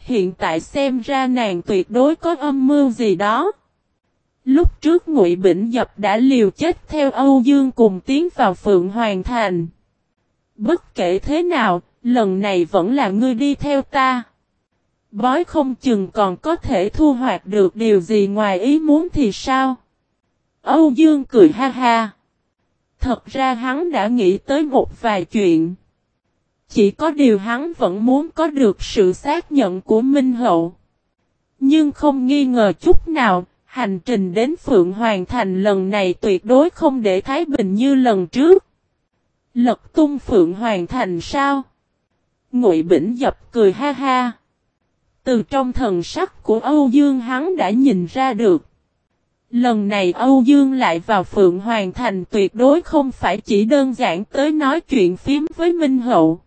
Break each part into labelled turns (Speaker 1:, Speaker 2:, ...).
Speaker 1: hiện tại xem ra nàng tuyệt đối có âm mưu gì đó. Lúc trước Ngụy Bỉnh Dập đã liều chết theo Âu Dương cùng tiến vào Phượng Hoàng Thành. Bất kể thế nào, lần này vẫn là ngươi đi theo ta. Bói không chừng còn có thể thu hoạch được điều gì ngoài ý muốn thì sao? Âu Dương cười ha ha. Thật ra hắn đã nghĩ tới một vài chuyện. Chỉ có điều hắn vẫn muốn có được sự xác nhận của Minh Hậu. Nhưng không nghi ngờ chút nào, hành trình đến Phượng Hoàng Thành lần này tuyệt đối không để Thái Bình như lần trước. Lật tung Phượng Hoàng Thành sao? Ngụy Bỉnh dập cười ha ha. Từ trong thần sắc của Âu Dương hắn đã nhìn ra được. Lần này Âu Dương lại vào Phượng Hoàng Thành tuyệt đối không phải chỉ đơn giản tới nói chuyện phím với Minh Hậu.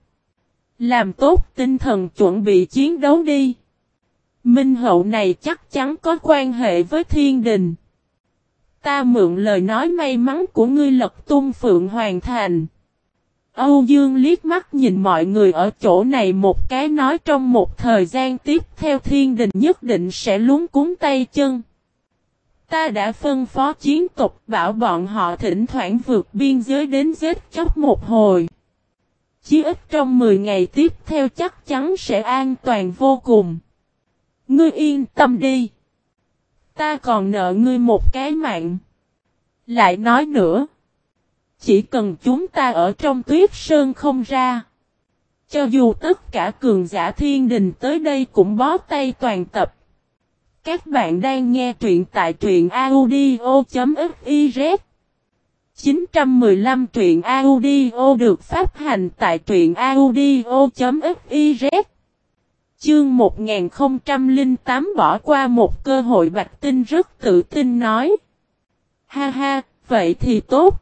Speaker 1: Làm tốt tinh thần chuẩn bị chiến đấu đi. Minh Hậu này chắc chắn có quan hệ với thiên đình. Ta mượn lời nói may mắn của ngươi lật tung Phượng Hoàng Thành. Âu Dương liếc mắt nhìn mọi người ở chỗ này một cái nói trong một thời gian tiếp theo thiên đình nhất định sẽ lúng cúng tay chân. Ta đã phân phó chiến tục bảo bọn họ thỉnh thoảng vượt biên giới đến giết chóc một hồi. Chí ít trong 10 ngày tiếp theo chắc chắn sẽ an toàn vô cùng. Ngươi yên tâm đi. Ta còn nợ ngươi một cái mạng. Lại nói nữa. Chỉ cần chúng ta ở trong tuyết sơn không ra. Cho dù tất cả cường giả thiên đình tới đây cũng bó tay toàn tập. Các bạn đang nghe truyện tại truyện audio.fif 915 truyện audio được phát hành tại truyện audio.fiz Chương 1008 bỏ qua một cơ hội Bạch Tinh rất tự tin nói. Ha ha, vậy thì tốt.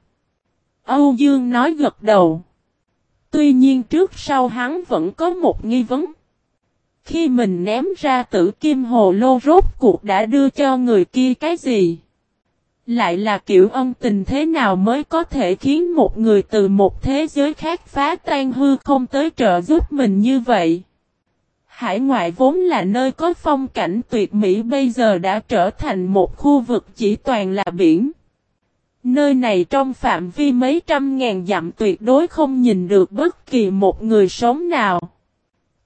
Speaker 1: Âu Dương nói gật đầu. Tuy nhiên trước sau hắn vẫn có một nghi vấn. Khi mình ném ra tử kim hồ lô rốt cuộc đã đưa cho người kia cái gì? Lại là kiểu ân tình thế nào mới có thể khiến một người từ một thế giới khác phá tan hư không tới trợ giúp mình như vậy? Hải ngoại vốn là nơi có phong cảnh tuyệt mỹ, bây giờ đã trở thành một khu vực chỉ toàn là biển. Nơi này trong phạm vi mấy trăm ngàn dặm tuyệt đối không nhìn được bất kỳ một người sống nào.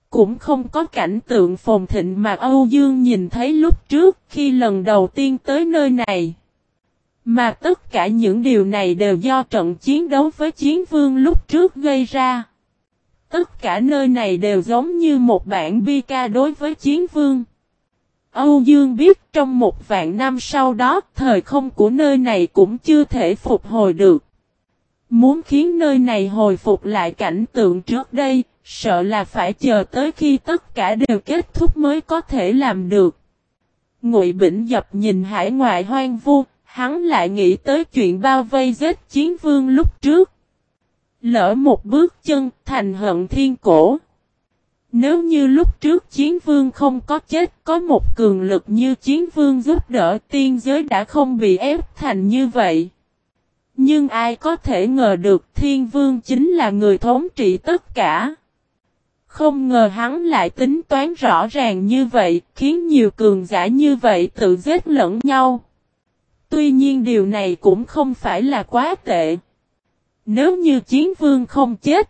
Speaker 1: Cũng không có cảnh tượng phồn thịnh mà Âu Dương nhìn thấy lúc trước khi lần đầu tiên tới nơi này. Mà tất cả những điều này đều do trận chiến đấu với chiến vương lúc trước gây ra. Tất cả nơi này đều giống như một bản bi ca đối với chiến vương. Âu Dương biết trong một vạn năm sau đó, thời không của nơi này cũng chưa thể phục hồi được. Muốn khiến nơi này hồi phục lại cảnh tượng trước đây, sợ là phải chờ tới khi tất cả đều kết thúc mới có thể làm được. Ngụy Bỉnh Dập nhìn hải ngoại hoang vu, hắn lại nghĩ tới chuyện bao vây giết chiến vương lúc trước. Lỡ một bước chân, thành hận thiên cổ. Nếu như lúc trước chiến vương không có chết, có một cường lực như chiến vương giúp đỡ tiên giới đã không bị ép thành như vậy. Nhưng ai có thể ngờ được thiên vương chính là người thống trị tất cả. Không ngờ hắn lại tính toán rõ ràng như vậy, khiến nhiều cường giả như vậy tự giết lẫn nhau. Tuy nhiên điều này cũng không phải là quá tệ. Nếu như chiến vương không chết,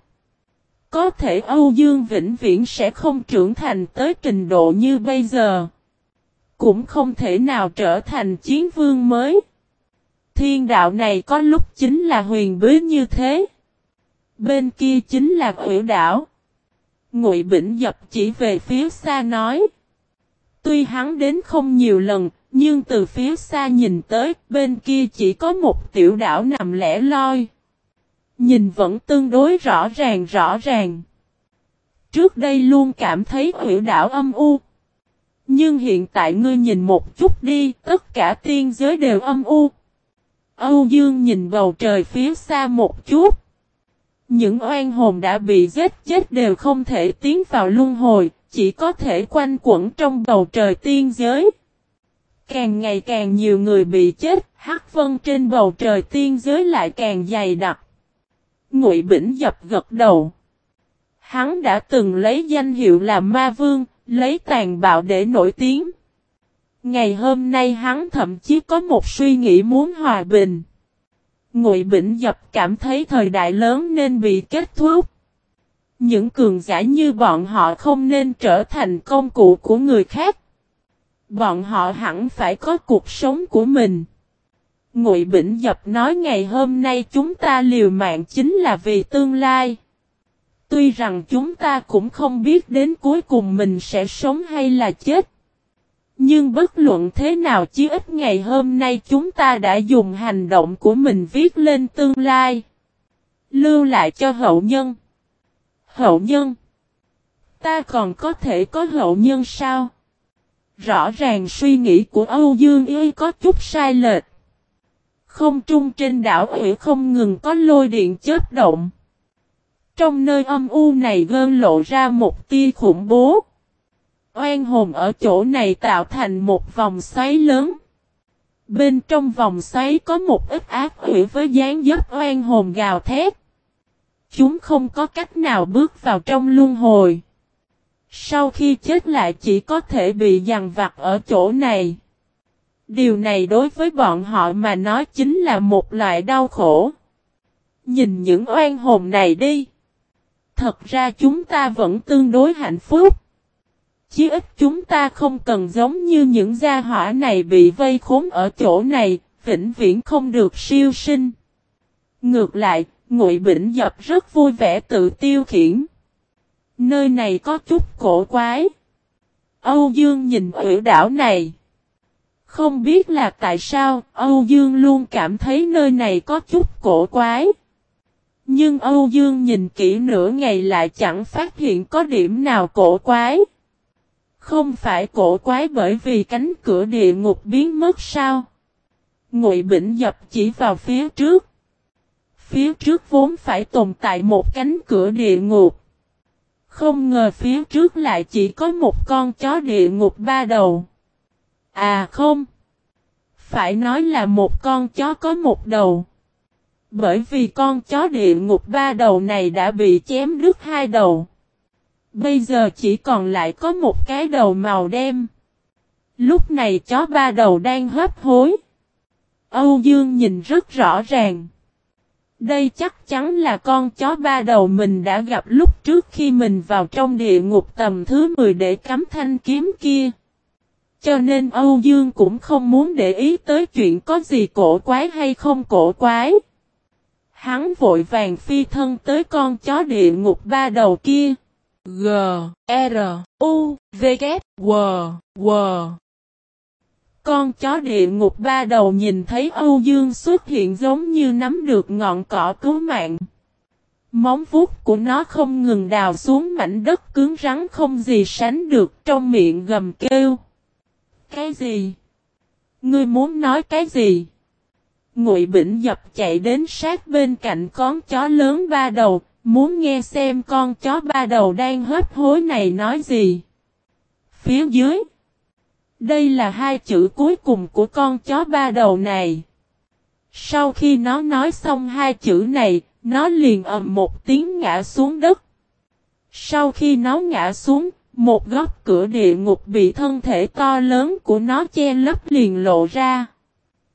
Speaker 1: có thể Âu Dương Vĩnh Viễn sẽ không trưởng thành tới trình độ như bây giờ. Cũng không thể nào trở thành chiến vương mới. Thiên đạo này có lúc chính là huyền bí như thế. Bên kia chính là quỷ đảo. Ngụy Bỉnh Dập chỉ về phía xa nói. Tuy hắn đến không nhiều lần, nhưng từ phía xa nhìn tới, bên kia chỉ có một tiểu đảo nằm lẻ loi. Nhìn vẫn tương đối rõ ràng rõ ràng. Trước đây luôn cảm thấy tiểu đảo âm u. Nhưng hiện tại ngươi nhìn một chút đi, tất cả tiên giới đều âm u. Âu Dương nhìn bầu trời phía xa một chút. Những oan hồn đã bị giết chết đều không thể tiến vào luân hồi, chỉ có thể quanh quẩn trong bầu trời tiên giới. Càng ngày càng nhiều người bị chết, hắc vân trên bầu trời tiên giới lại càng dày đặc. Ngụy Bỉnh dập gật đầu. Hắn đã từng lấy danh hiệu là Ma Vương, lấy tàn bạo để nổi tiếng. Ngày hôm nay hắn thậm chí có một suy nghĩ muốn hòa bình. Ngụy Bỉnh Dập cảm thấy thời đại lớn nên bị kết thúc. Những cường giả như bọn họ không nên trở thành công cụ của người khác. Bọn họ hẳn phải có cuộc sống của mình. Ngụy Bỉnh Dập nói ngày hôm nay chúng ta liều mạng chính là vì tương lai. Tuy rằng chúng ta cũng không biết đến cuối cùng mình sẽ sống hay là chết. Nhưng bất luận thế nào chí ít ngày hôm nay chúng ta đã dùng hành động của mình viết lên tương lai. Lưu lại cho hậu nhân. Hậu nhân. Ta còn có thể có hậu nhân sao? Rõ ràng suy nghĩ của Âu Dương Y có chút sai lệch. Không trung trên đảo ủy không ngừng có lôi điện chết động. Trong nơi âm u này gơn lộ ra một tia khủng bố. Oan hồn ở chỗ này tạo thành một vòng xoáy lớn. Bên trong vòng xoáy có một ít ác ủy với dáng dấp oan hồn gào thét. Chúng không có cách nào bước vào trong luân hồi. Sau khi chết lại chỉ có thể bị dằn vặt ở chỗ này. Điều này đối với bọn họ mà nói chính là một loại đau khổ. Nhìn những oan hồn này đi. Thật ra chúng ta vẫn tương đối hạnh phúc. Chí ít chúng ta không cần giống như những gia hỏa này bị vây khốn ở chỗ này, vĩnh viễn không được siêu sinh. Ngược lại, Ngụy Bỉnh Dập rất vui vẻ tự tiêu khiển. Nơi này có chút cổ quái. Âu Dương nhìn ủy đảo này. Không biết là tại sao, Âu Dương luôn cảm thấy nơi này có chút cổ quái. Nhưng Âu Dương nhìn kỹ nửa ngày lại chẳng phát hiện có điểm nào cổ quái. Không phải cổ quái bởi vì cánh cửa địa ngục biến mất sao? Ngụy Bỉnh dập chỉ vào phía trước. Phía trước vốn phải tồn tại một cánh cửa địa ngục. Không ngờ phía trước lại chỉ có một con chó địa ngục ba đầu. À không. Phải nói là một con chó có một đầu. Bởi vì con chó địa ngục ba đầu này đã bị chém đứt hai đầu. Bây giờ chỉ còn lại có một cái đầu màu đen. Lúc này chó ba đầu đang hấp hối. Âu Dương nhìn rất rõ ràng. Đây chắc chắn là con chó ba đầu mình đã gặp lúc trước khi mình vào trong địa ngục tầm thứ 10 để cắm thanh kiếm kia. Cho nên Âu Dương cũng không muốn để ý tới chuyện có gì cổ quái hay không cổ quái. Hắn vội vàng phi thân tới con chó địa ngục ba đầu kia. G, R, U, V, K, W, W. Con chó địa ngục ba đầu nhìn thấy Âu Dương xuất hiện giống như nắm được ngọn cỏ cứu mạng. Móng vuốt của nó không ngừng đào xuống mảnh đất cứng rắn không gì sánh được trong miệng gầm kêu. Cái gì? Ngươi muốn nói cái gì? Ngụy Bỉnh dập chạy đến sát bên cạnh con chó lớn ba đầu, muốn nghe xem con chó ba đầu đang hấp hối này nói gì. Phía dưới. Đây là hai chữ cuối cùng của con chó ba đầu này. Sau khi nó nói xong hai chữ này, nó liền ầm một tiếng ngã xuống đất. Sau khi nó ngã xuống, một góc cửa địa ngục bị thân thể to lớn của nó che lấp liền lộ ra.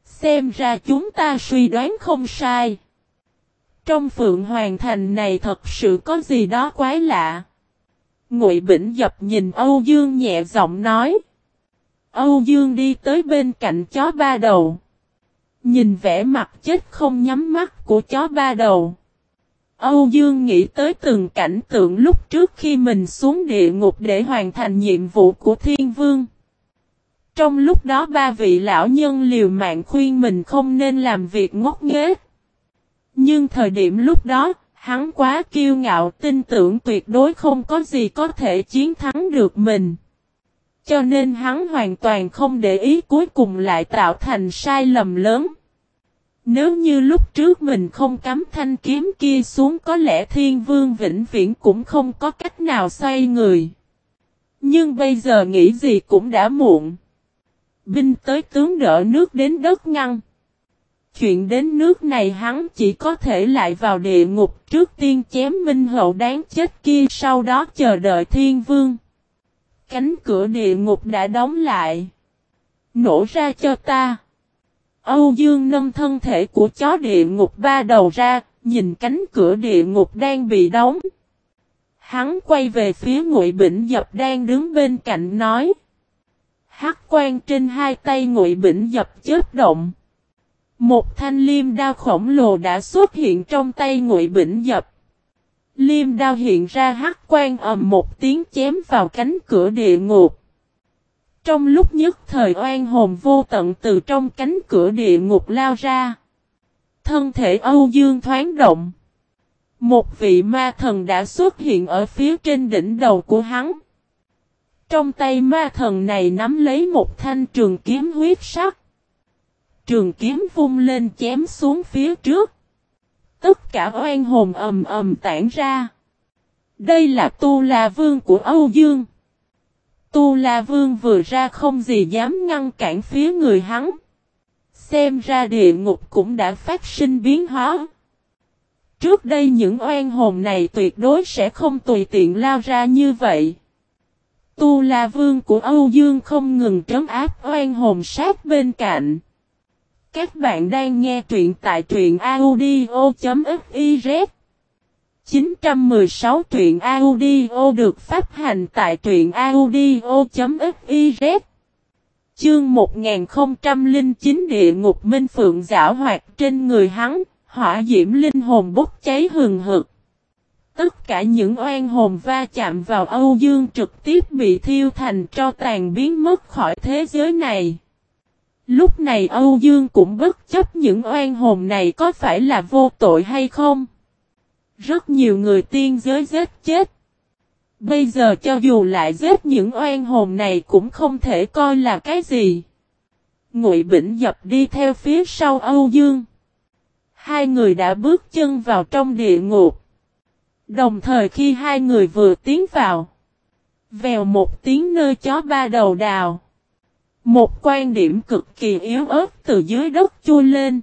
Speaker 1: Xem ra chúng ta suy đoán không sai. Trong Phượng Hoàng Thành này thật sự có gì đó quái lạ. Ngụy Bỉnh dập nhìn Âu Dương nhẹ giọng nói. Âu Dương đi tới bên cạnh chó ba đầu. Nhìn vẻ mặt chết không nhắm mắt của chó ba đầu. Âu Dương nghĩ tới từng cảnh tượng lúc trước khi mình xuống địa ngục để hoàn thành nhiệm vụ của Thiên Vương. Trong lúc đó ba vị lão nhân liều mạng khuyên mình không nên làm việc ngốc nghếch. Nhưng thời điểm lúc đó, hắn quá kiêu ngạo tin tưởng tuyệt đối không có gì có thể chiến thắng được mình. Cho nên hắn hoàn toàn không để ý cuối cùng lại tạo thành sai lầm lớn. Nếu như lúc trước mình không cắm thanh kiếm kia xuống có lẽ thiên vương vĩnh viễn cũng không có cách nào xoay người. Nhưng bây giờ nghĩ gì cũng đã muộn. Binh tới tướng đỡ nước đến đất ngăn. Chuyện đến nước này hắn chỉ có thể lại vào địa ngục trước tiên chém minh hậu đáng chết kia sau đó chờ đợi thiên vương. Cánh cửa địa ngục đã đóng lại. Nổ ra cho ta. Âu Dương nâng thân thể của chó địa ngục ba đầu ra, nhìn cánh cửa địa ngục đang bị đóng. Hắn quay về phía Ngụy Bỉnh Dập đang đứng bên cạnh nói. Hắc quan trên hai tay Ngụy Bỉnh Dập chớp động. Một thanh liêm đao khổng lồ đã xuất hiện trong tay Ngụy Bỉnh Dập. Liêm đao hiện ra hắc quan ầm một tiếng chém vào cánh cửa địa ngục. Trong lúc nhất thời oan hồn vô tận từ trong cánh cửa địa ngục lao ra. Thân thể Âu Dương thoáng động. Một vị ma thần đã xuất hiện ở phía trên đỉnh đầu của hắn. Trong tay ma thần này nắm lấy một thanh trường kiếm huyết sắc. Trường kiếm vung lên chém xuống phía trước. Tất cả oan hồn ầm ầm tản ra. Đây là Tu La Vương của Âu Dương. Tu La Vương vừa ra không gì dám ngăn cản phía người hắn. Xem ra địa ngục cũng đã phát sinh biến hóa. Trước đây những oan hồn này tuyệt đối sẽ không tùy tiện lao ra như vậy. Tu La Vương của Âu Dương không ngừng trấn áp oan hồn sát bên cạnh. Các bạn đang nghe truyện tại truyện audio.fiz 916 truyện audio được phát hành tại truyện audio.fiz Chương 1009 địa ngục minh phượng giả hoạt trên người hắn, hỏa diễm linh hồn bốc cháy hừng hực. Tất cả những oan hồn va chạm vào Âu Dương trực tiếp bị thiêu thành cho tàn biến mất khỏi thế giới này. Lúc này Âu Dương cũng bất chấp những oan hồn này có phải là vô tội hay không. Rất nhiều người tiên giới giết chết. Bây giờ cho dù lại giết những oan hồn này cũng không thể coi là cái gì. Ngụy Bỉnh dập đi theo phía sau Âu Dương. Hai người đã bước chân vào trong địa ngục. Đồng thời khi hai người vừa tiến vào. Vèo một tiếng nơi chó ba đầu đào. Một quan điểm cực kỳ yếu ớt từ dưới đất chui lên.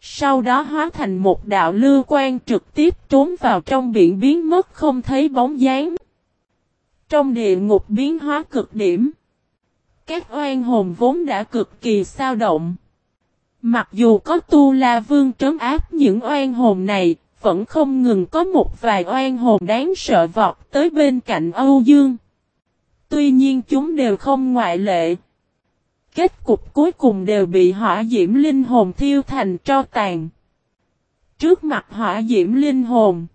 Speaker 1: Sau đó hóa thành một đạo lưu quan trực tiếp trốn vào trong biển biến mất không thấy bóng dáng. Trong địa ngục biến hóa cực điểm. Các oan hồn vốn đã cực kỳ sao động. Mặc dù có tu la vương trấn áp những oan hồn này, vẫn không ngừng có một vài oan hồn đáng sợ vọt tới bên cạnh Âu Dương. Tuy nhiên chúng đều không ngoại lệ. Kết cục cuối cùng đều bị hỏa diễm linh hồn thiêu thành tro tàn. Trước mặt hỏa diễm linh hồn.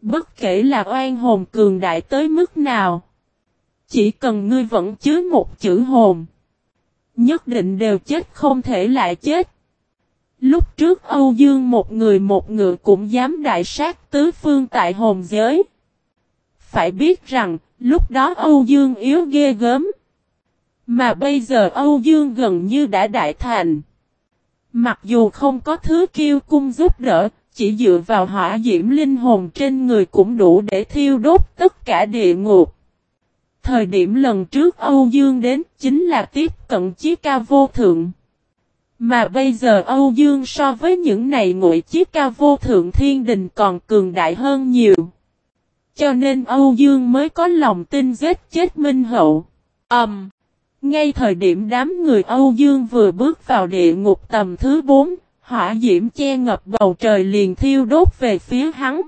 Speaker 1: Bất kể là oan hồn cường đại tới mức nào. Chỉ cần ngươi vẫn chứa một chữ hồn. Nhất định đều chết không thể lại chết. Lúc trước Âu Dương một người một ngựa cũng dám đại sát tứ phương tại hồn giới. Phải biết rằng, lúc đó Âu Dương yếu ghê gớm. Mà bây giờ Âu Dương gần như đã đại thành. Mặc dù không có thứ kiêu cung giúp đỡ, chỉ dựa vào hỏa diễm linh hồn trên người cũng đủ để thiêu đốt tất cả địa ngục. Thời điểm lần trước Âu Dương đến chính là tiếp cận chí ca vô thượng. Mà bây giờ Âu Dương so với những này ngụy chí ca vô thượng thiên đình còn cường đại hơn nhiều. Cho nên Âu Dương mới có lòng tin giết chết Minh Hậu. Ẩm. Um, ngay thời điểm đám người Âu Dương vừa bước vào địa ngục tầm thứ 4, hỏa diễm che ngập bầu trời liền thiêu đốt về phía hắn.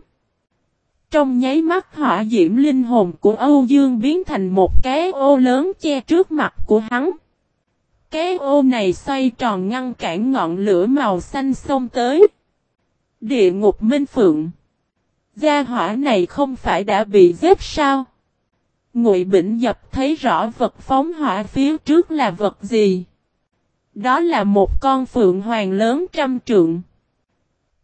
Speaker 1: Trong nháy mắt hỏa diễm linh hồn của Âu Dương biến thành một cái ô lớn che trước mặt của hắn. Cái ô này xoay tròn ngăn cản ngọn lửa màu xanh xông tới. Địa ngục minh phượng. Gia hỏa này không phải đã bị giết sao? Ngụy Bỉnh Dập thấy rõ vật phóng hỏa phía trước là vật gì. Đó là một con phượng hoàng lớn trăm trượng.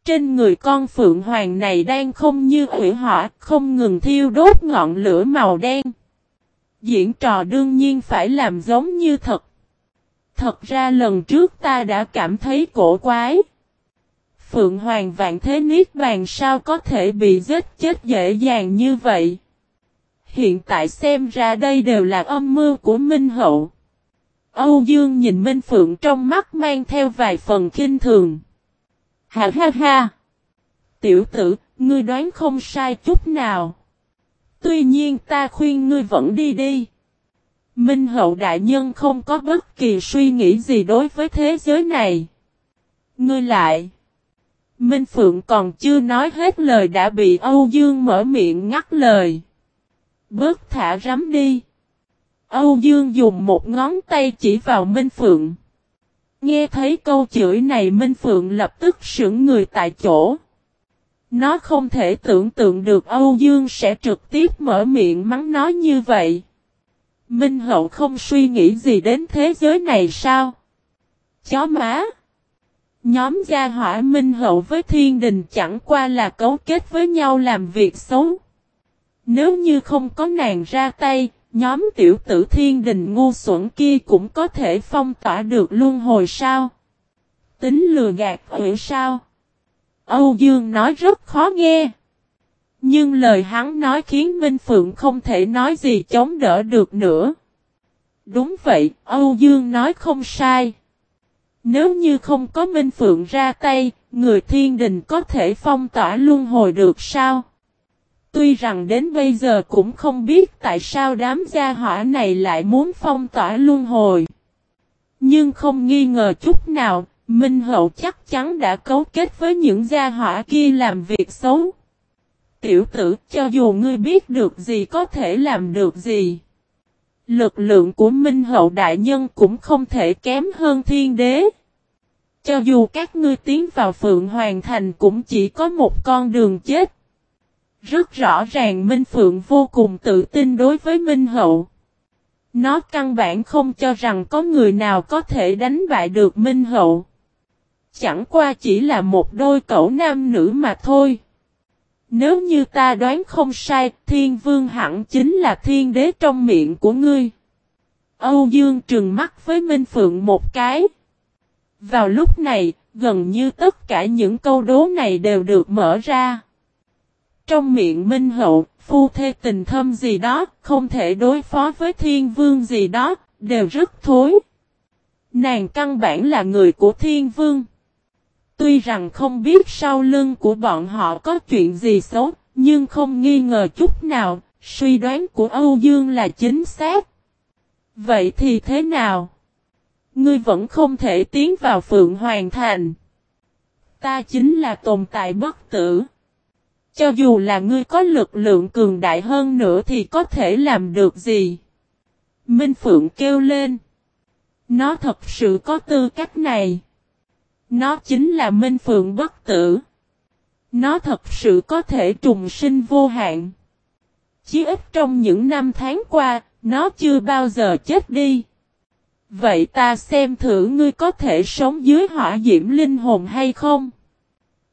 Speaker 1: Trên người con phượng hoàng này đang không như hủy hỏa, không ngừng thiêu đốt ngọn lửa màu đen. Diễn trò đương nhiên phải làm giống như thật. Thật ra lần trước ta đã cảm thấy cổ quái. Phượng hoàng vạn thế niết bàn sao có thể bị giết chết dễ dàng như vậy. Hiện tại xem ra đây đều là âm mưu của Minh Hậu. Âu Dương nhìn Minh Phượng trong mắt mang theo vài phần kinh thường. Ha ha ha! Tiểu tử, ngươi đoán không sai chút nào. Tuy nhiên ta khuyên ngươi vẫn đi đi. Minh hậu đại nhân không có bất kỳ suy nghĩ gì đối với thế giới này. Ngươi lại. Minh Phượng còn chưa nói hết lời đã bị Âu Dương mở miệng ngắt lời. Bớt thả rắm đi. Âu Dương dùng một ngón tay chỉ vào Minh Phượng. Nghe thấy câu chửi này Minh Phượng lập tức sững người tại chỗ. Nó không thể tưởng tượng được Âu Dương sẽ trực tiếp mở miệng mắng nó như vậy. Minh Hậu không suy nghĩ gì đến thế giới này sao? Chó má! Nhóm gia hỏa Minh Hậu với Thiên Đình chẳng qua là cấu kết với nhau làm việc xấu. Nếu như không có nàng ra tay, nhóm tiểu tử Thiên Đình ngu xuẩn kia cũng có thể phong tỏa được luân hồi sao? Tính lừa gạt hủy sao? Âu Dương nói rất khó nghe. Nhưng lời hắn nói khiến Minh Phượng không thể nói gì chống đỡ được nữa. Đúng vậy, Âu Dương nói không sai. Nếu như không có Minh Phượng ra tay, người thiên đình có thể phong tỏa luân hồi được sao? Tuy rằng đến bây giờ cũng không biết tại sao đám gia hỏa này lại muốn phong tỏa luân hồi. Nhưng không nghi ngờ chút nào, Minh Hậu chắc chắn đã cấu kết với những gia hỏa kia làm việc xấu. Tiểu tử, cho dù ngươi biết được gì có thể làm được gì. Lực lượng của Minh Hậu Đại Nhân cũng không thể kém hơn thiên đế. Cho dù các ngươi tiến vào Phượng Hoàng Thành cũng chỉ có một con đường chết. Rất rõ ràng Minh Phượng vô cùng tự tin đối với Minh Hậu. Nó căn bản không cho rằng có người nào có thể đánh bại được Minh Hậu. Chẳng qua chỉ là một đôi cậu nam nữ mà thôi. Nếu như ta đoán không sai, thiên vương hẳn chính là thiên đế trong miệng của ngươi. Âu Dương trừng mắt với Minh Phượng một cái. Vào lúc này, gần như tất cả những câu đố này đều được mở ra. Trong miệng Minh Hậu, phu thê tình thâm gì đó, không thể đối phó với thiên vương gì đó, đều rất thối. Nàng căn bản là người của thiên vương. Tuy rằng không biết sau lưng của bọn họ có chuyện gì xấu, nhưng không nghi ngờ chút nào, suy đoán của Âu Dương là chính xác. Vậy thì thế nào? Ngươi vẫn không thể tiến vào Phượng Hoàng Thành. Ta chính là tồn tại bất tử. Cho dù là ngươi có lực lượng cường đại hơn nữa thì có thể làm được gì? Minh Phượng kêu lên. Nó thật sự có tư cách này. Nó chính là Minh Phượng bất tử. Nó thật sự có thể trùng sinh vô hạn. Chí ít trong những năm tháng qua, nó chưa bao giờ chết đi. Vậy ta xem thử ngươi có thể sống dưới hỏa diễm linh hồn hay không?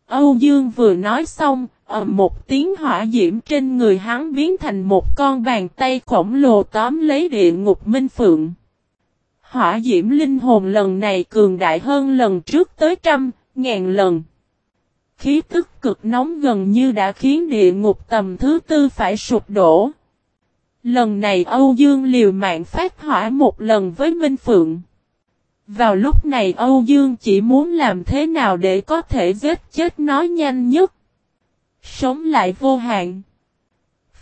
Speaker 1: Âu Dương vừa nói xong, ầm một tiếng hỏa diễm trên người hắn biến thành một con bàn tay khổng lồ tóm lấy địa ngục minh phượng. Hỏa diễm linh hồn lần này cường đại hơn lần trước tới trăm, ngàn lần. Khí tức cực nóng gần như đã khiến địa ngục tầm thứ tư phải sụp đổ. Lần này Âu Dương liều mạng phát hỏa một lần với Minh Phượng. Vào lúc này Âu Dương chỉ muốn làm thế nào để có thể giết chết nó nhanh nhất. Sống lại vô hạn.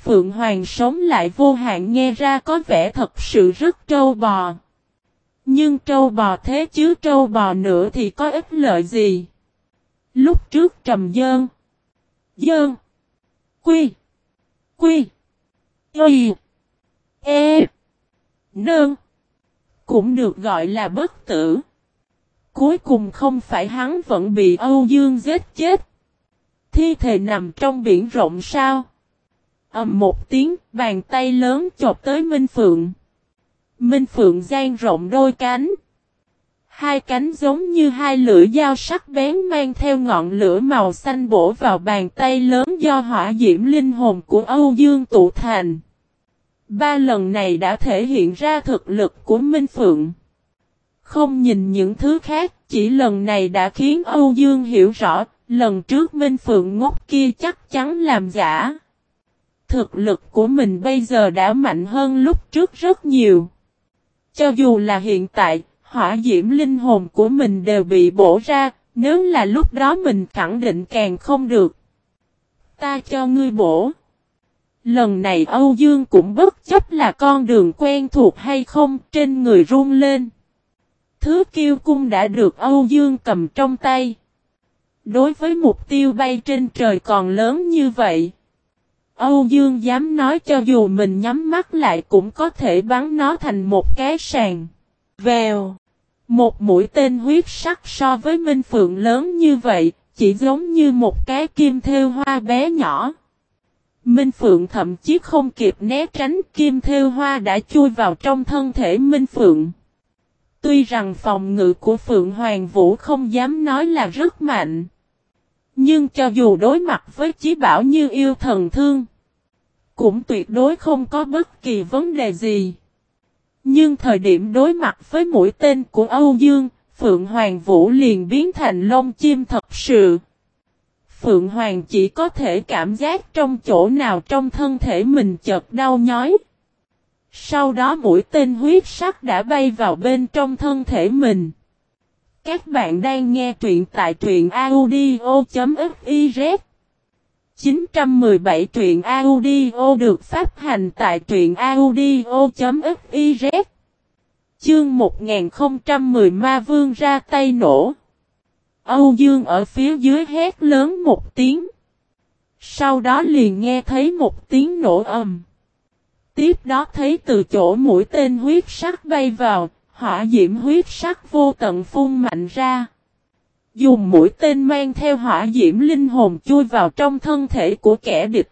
Speaker 1: Phượng Hoàng sống lại vô hạn nghe ra có vẻ thật sự rất trâu bò. Nhưng trâu bò thế chứ trâu bò nữa thì có ích lợi gì? Lúc trước trầm dơn. Dơn. Quy. Quy. Y. E. Nơn. Cũng được gọi là bất tử. Cuối cùng không phải hắn vẫn bị Âu Dương giết chết. Thi thể nằm trong biển rộng sao? ầm một tiếng, bàn tay lớn chộp tới Minh Phượng. Minh Phượng gian rộng đôi cánh. Hai cánh giống như hai lưỡi dao sắc bén mang theo ngọn lửa màu xanh bổ vào bàn tay lớn do hỏa diễm linh hồn của Âu Dương tụ thành. Ba lần này đã thể hiện ra thực lực của Minh Phượng. Không nhìn những thứ khác, chỉ lần này đã khiến Âu Dương hiểu rõ, lần trước Minh Phượng ngốc kia chắc chắn làm giả. Thực lực của mình bây giờ đã mạnh hơn lúc trước rất nhiều. Cho dù là hiện tại, hỏa diễm linh hồn của mình đều bị bổ ra, nếu là lúc đó mình khẳng định càng không được. Ta cho ngươi bổ. Lần này Âu Dương cũng bất chấp là con đường quen thuộc hay không, trên người run lên. Thứ kiêu cung đã được Âu Dương cầm trong tay. Đối với mục tiêu bay trên trời còn lớn như vậy. Âu Dương dám nói cho dù mình nhắm mắt lại cũng có thể bắn nó thành một cái sàn. Vèo. Một mũi tên huyết sắc so với Minh Phượng lớn như vậy, chỉ giống như một cái kim thêu hoa bé nhỏ. Minh Phượng thậm chí không kịp né tránh kim thêu hoa đã chui vào trong thân thể Minh Phượng. Tuy rằng phòng ngự của Phượng Hoàng Vũ không dám nói là rất mạnh. Nhưng cho dù đối mặt với chí bảo như yêu thần thương, cũng tuyệt đối không có bất kỳ vấn đề gì. Nhưng thời điểm đối mặt với mũi tên của Âu Dương, Phượng Hoàng Vũ liền biến thành lông chim thật sự. Phượng Hoàng chỉ có thể cảm giác trong chỗ nào trong thân thể mình chợt đau nhói. Sau đó mũi tên huyết sắc đã bay vào bên trong thân thể mình. Các bạn đang nghe truyện tại truyện audio.fiz 917 truyện audio được phát hành tại truyện audio.fiz Chương 1010 Ma Vương ra tay nổ. Âu Dương ở phía dưới hét lớn một tiếng. Sau đó liền nghe thấy một tiếng nổ ầm. Tiếp đó thấy từ chỗ mũi tên huyết sắc bay vào, hỏa diễm huyết sắc vô tận phun mạnh ra. Dùng mũi tên mang theo hỏa diễm linh hồn chui vào trong thân thể của kẻ địch.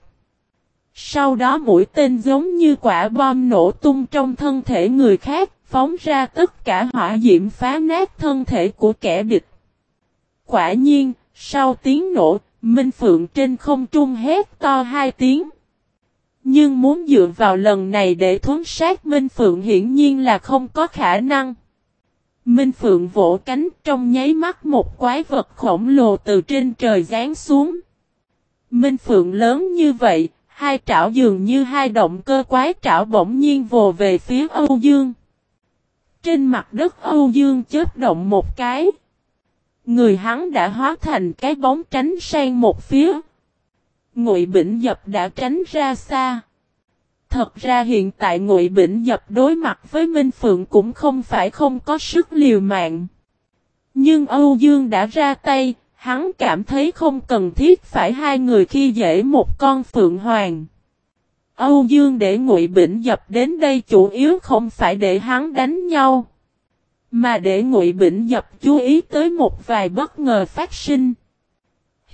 Speaker 1: Sau đó mũi tên giống như quả bom nổ tung trong thân thể người khác, phóng ra tất cả hỏa diễm phá nát thân thể của kẻ địch. Quả nhiên, sau tiếng nổ, Minh Phượng trên không trung hét to hai tiếng. Nhưng muốn dựa vào lần này để thuấn sát Minh Phượng hiển nhiên là không có khả năng. Minh Phượng vỗ cánh trong nháy mắt một quái vật khổng lồ từ trên trời giáng xuống. Minh Phượng lớn như vậy, hai trảo dường như hai động cơ quái trảo bỗng nhiên vồ về phía Âu Dương. Trên mặt đất Âu Dương chết động một cái. Người hắn đã hóa thành cái bóng tránh sang một phía. Ngụy Bỉnh Dập đã tránh ra xa. Thật ra hiện tại Ngụy Bỉnh Dập đối mặt với Minh Phượng cũng không phải không có sức liều mạng. Nhưng Âu Dương đã ra tay, hắn cảm thấy không cần thiết phải hai người khi dễ một con Phượng Hoàng. Âu Dương để Ngụy Bỉnh Dập đến đây chủ yếu không phải để hắn đánh nhau. Mà để Ngụy Bỉnh Dập chú ý tới một vài bất ngờ phát sinh.